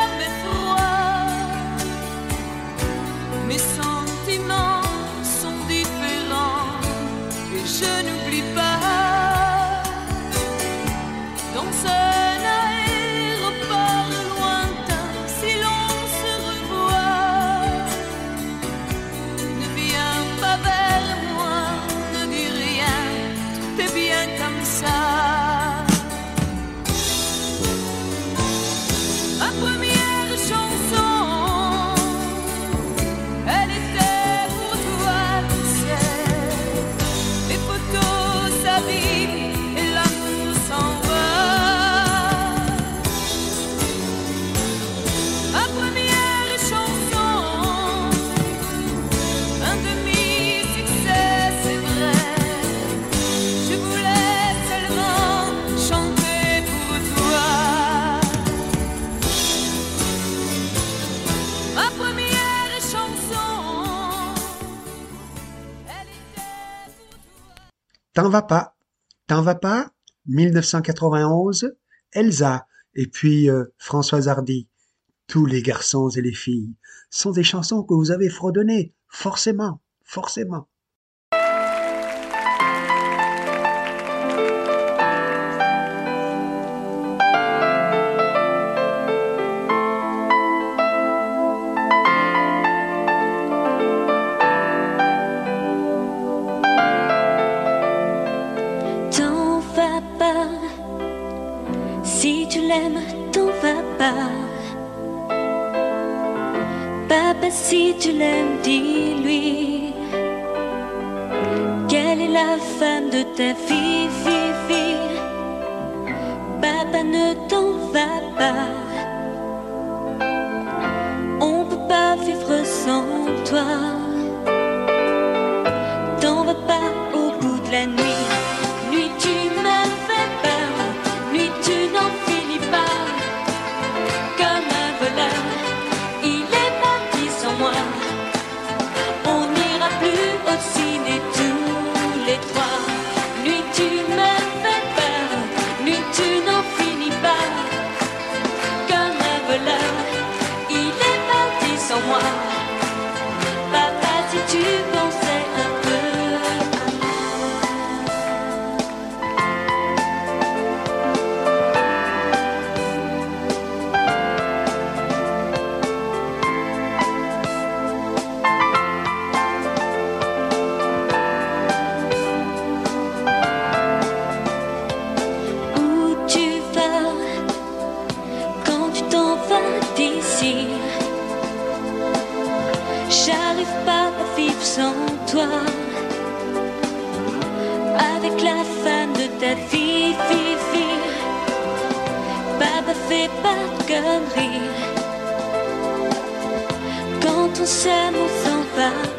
vas pas, t'en vas pas, 1991, Elsa, et puis euh, Françoise Hardy. Tous les garçons et les filles. Sont des chansons que vous avez fredonnées, forcément, forcément. Si tu l'aimes, dis-lui qu'elle est la femme de ta vie, vie, vie. Papa, ne t'en va pas. On peut pas vivre sans toi. fait pas de conneries. Quand on s'aime, on s'en va.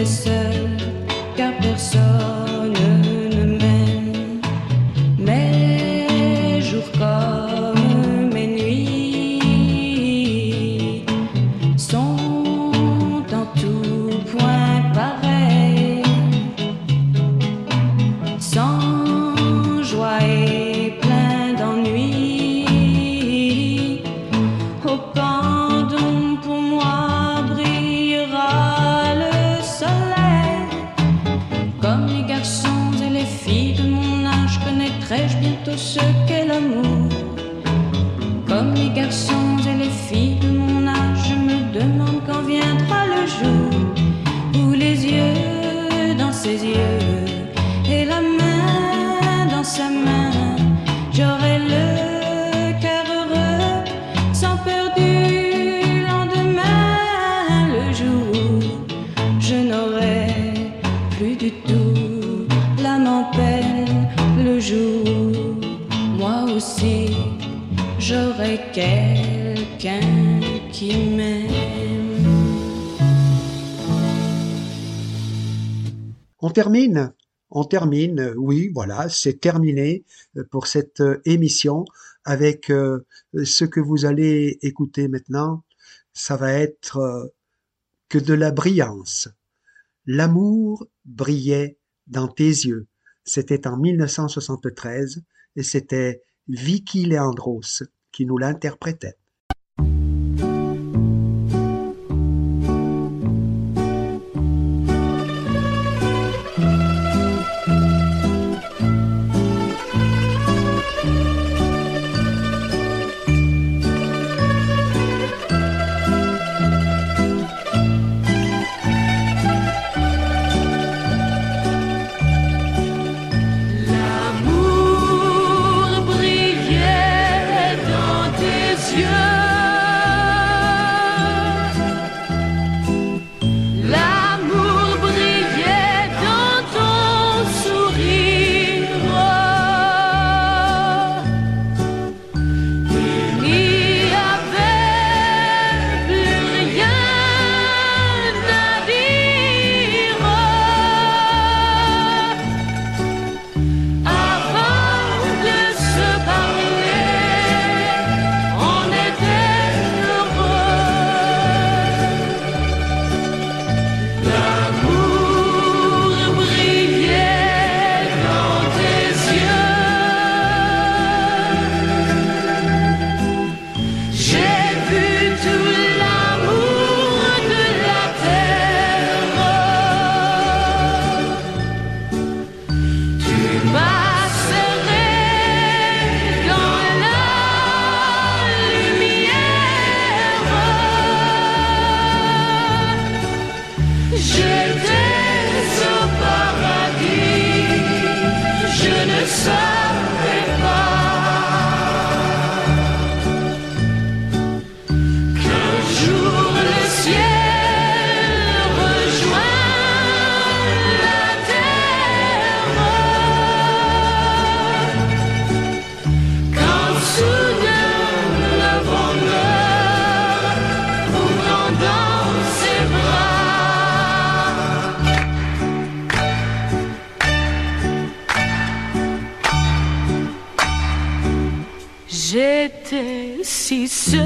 Mr. on termine, oui, voilà, c'est terminé euh, pour cette euh, émission avec euh, ce que vous allez écouter maintenant. Ça va être que de la brillance. L'amour brillait dans tes yeux. C'était en 1973 et c'était Vicky Leandros qui nous l'interprétait. Voilà,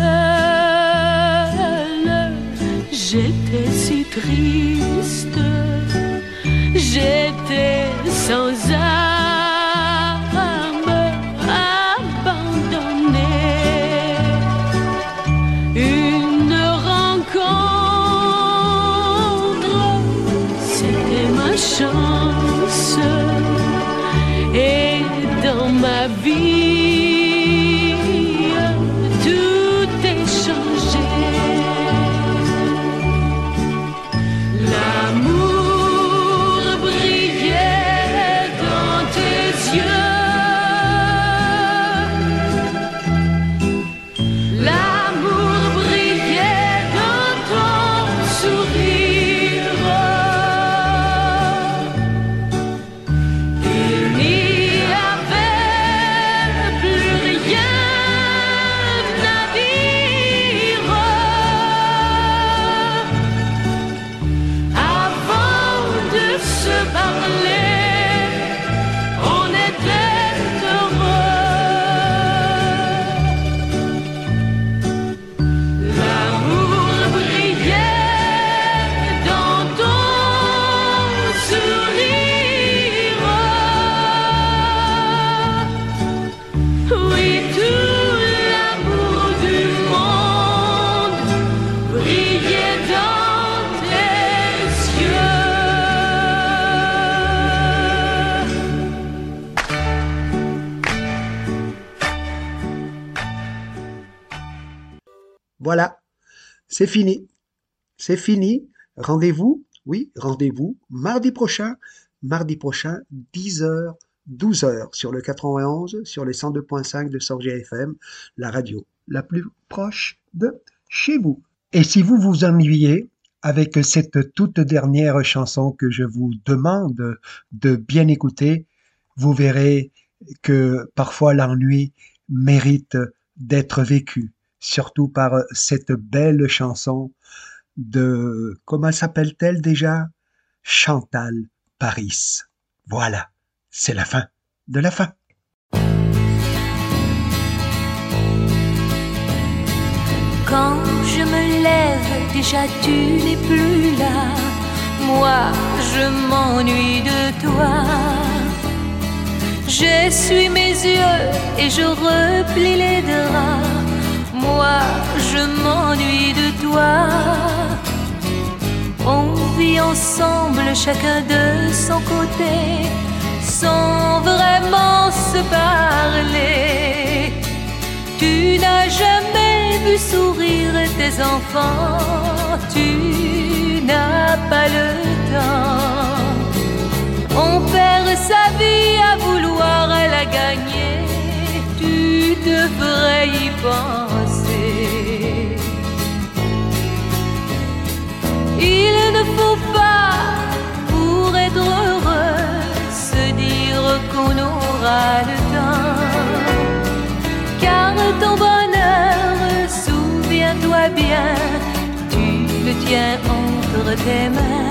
c'est fini. C'est fini. Rendez-vous, oui, rendez-vous mardi prochain, mardi prochain, 10h, 12h, sur le 91, sur les 102.5 de Sorgia FM, la radio la plus proche de chez vous. Et si vous vous ennuyez avec cette toute dernière chanson que je vous demande de bien écouter, vous verrez que parfois l'ennui mérite d'être vécu, surtout par cette belle chanson de, comment s'appelle-t-elle déjà? Chantal Paris. Voilà, c'est la fin de la fin. Quand je me lève, déjà tu n'es plus là. Moi, je m'ennuie de toi. J'essuie mes yeux et je replie les draps. Moi, je m'ennuie de toi. On vit ensemble, chacun de son côté, sans vraiment se parler. Tu n'as jamais vu sourire tes enfants, tu n'as pas le temps. On perd sa vie à vouloir la gagner, tu devrais y penser. Il ne faut pas, pour être heureux, se dire qu'on aura le temps. Car ton bonheur, souviens-toi bien, tu le tiens entre tes mains.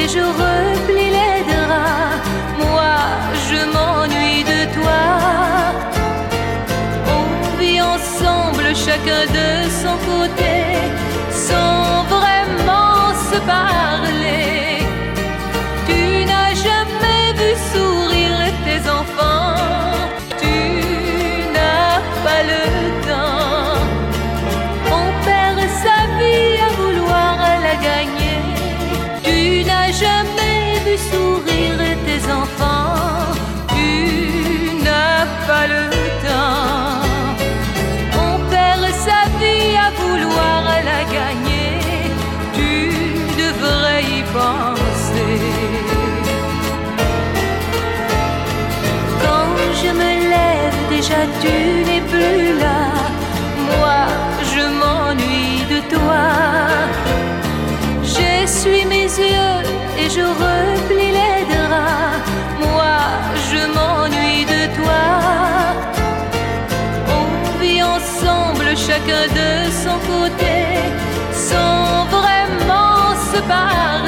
Et je chacun de son côté, sans vraiment se parler.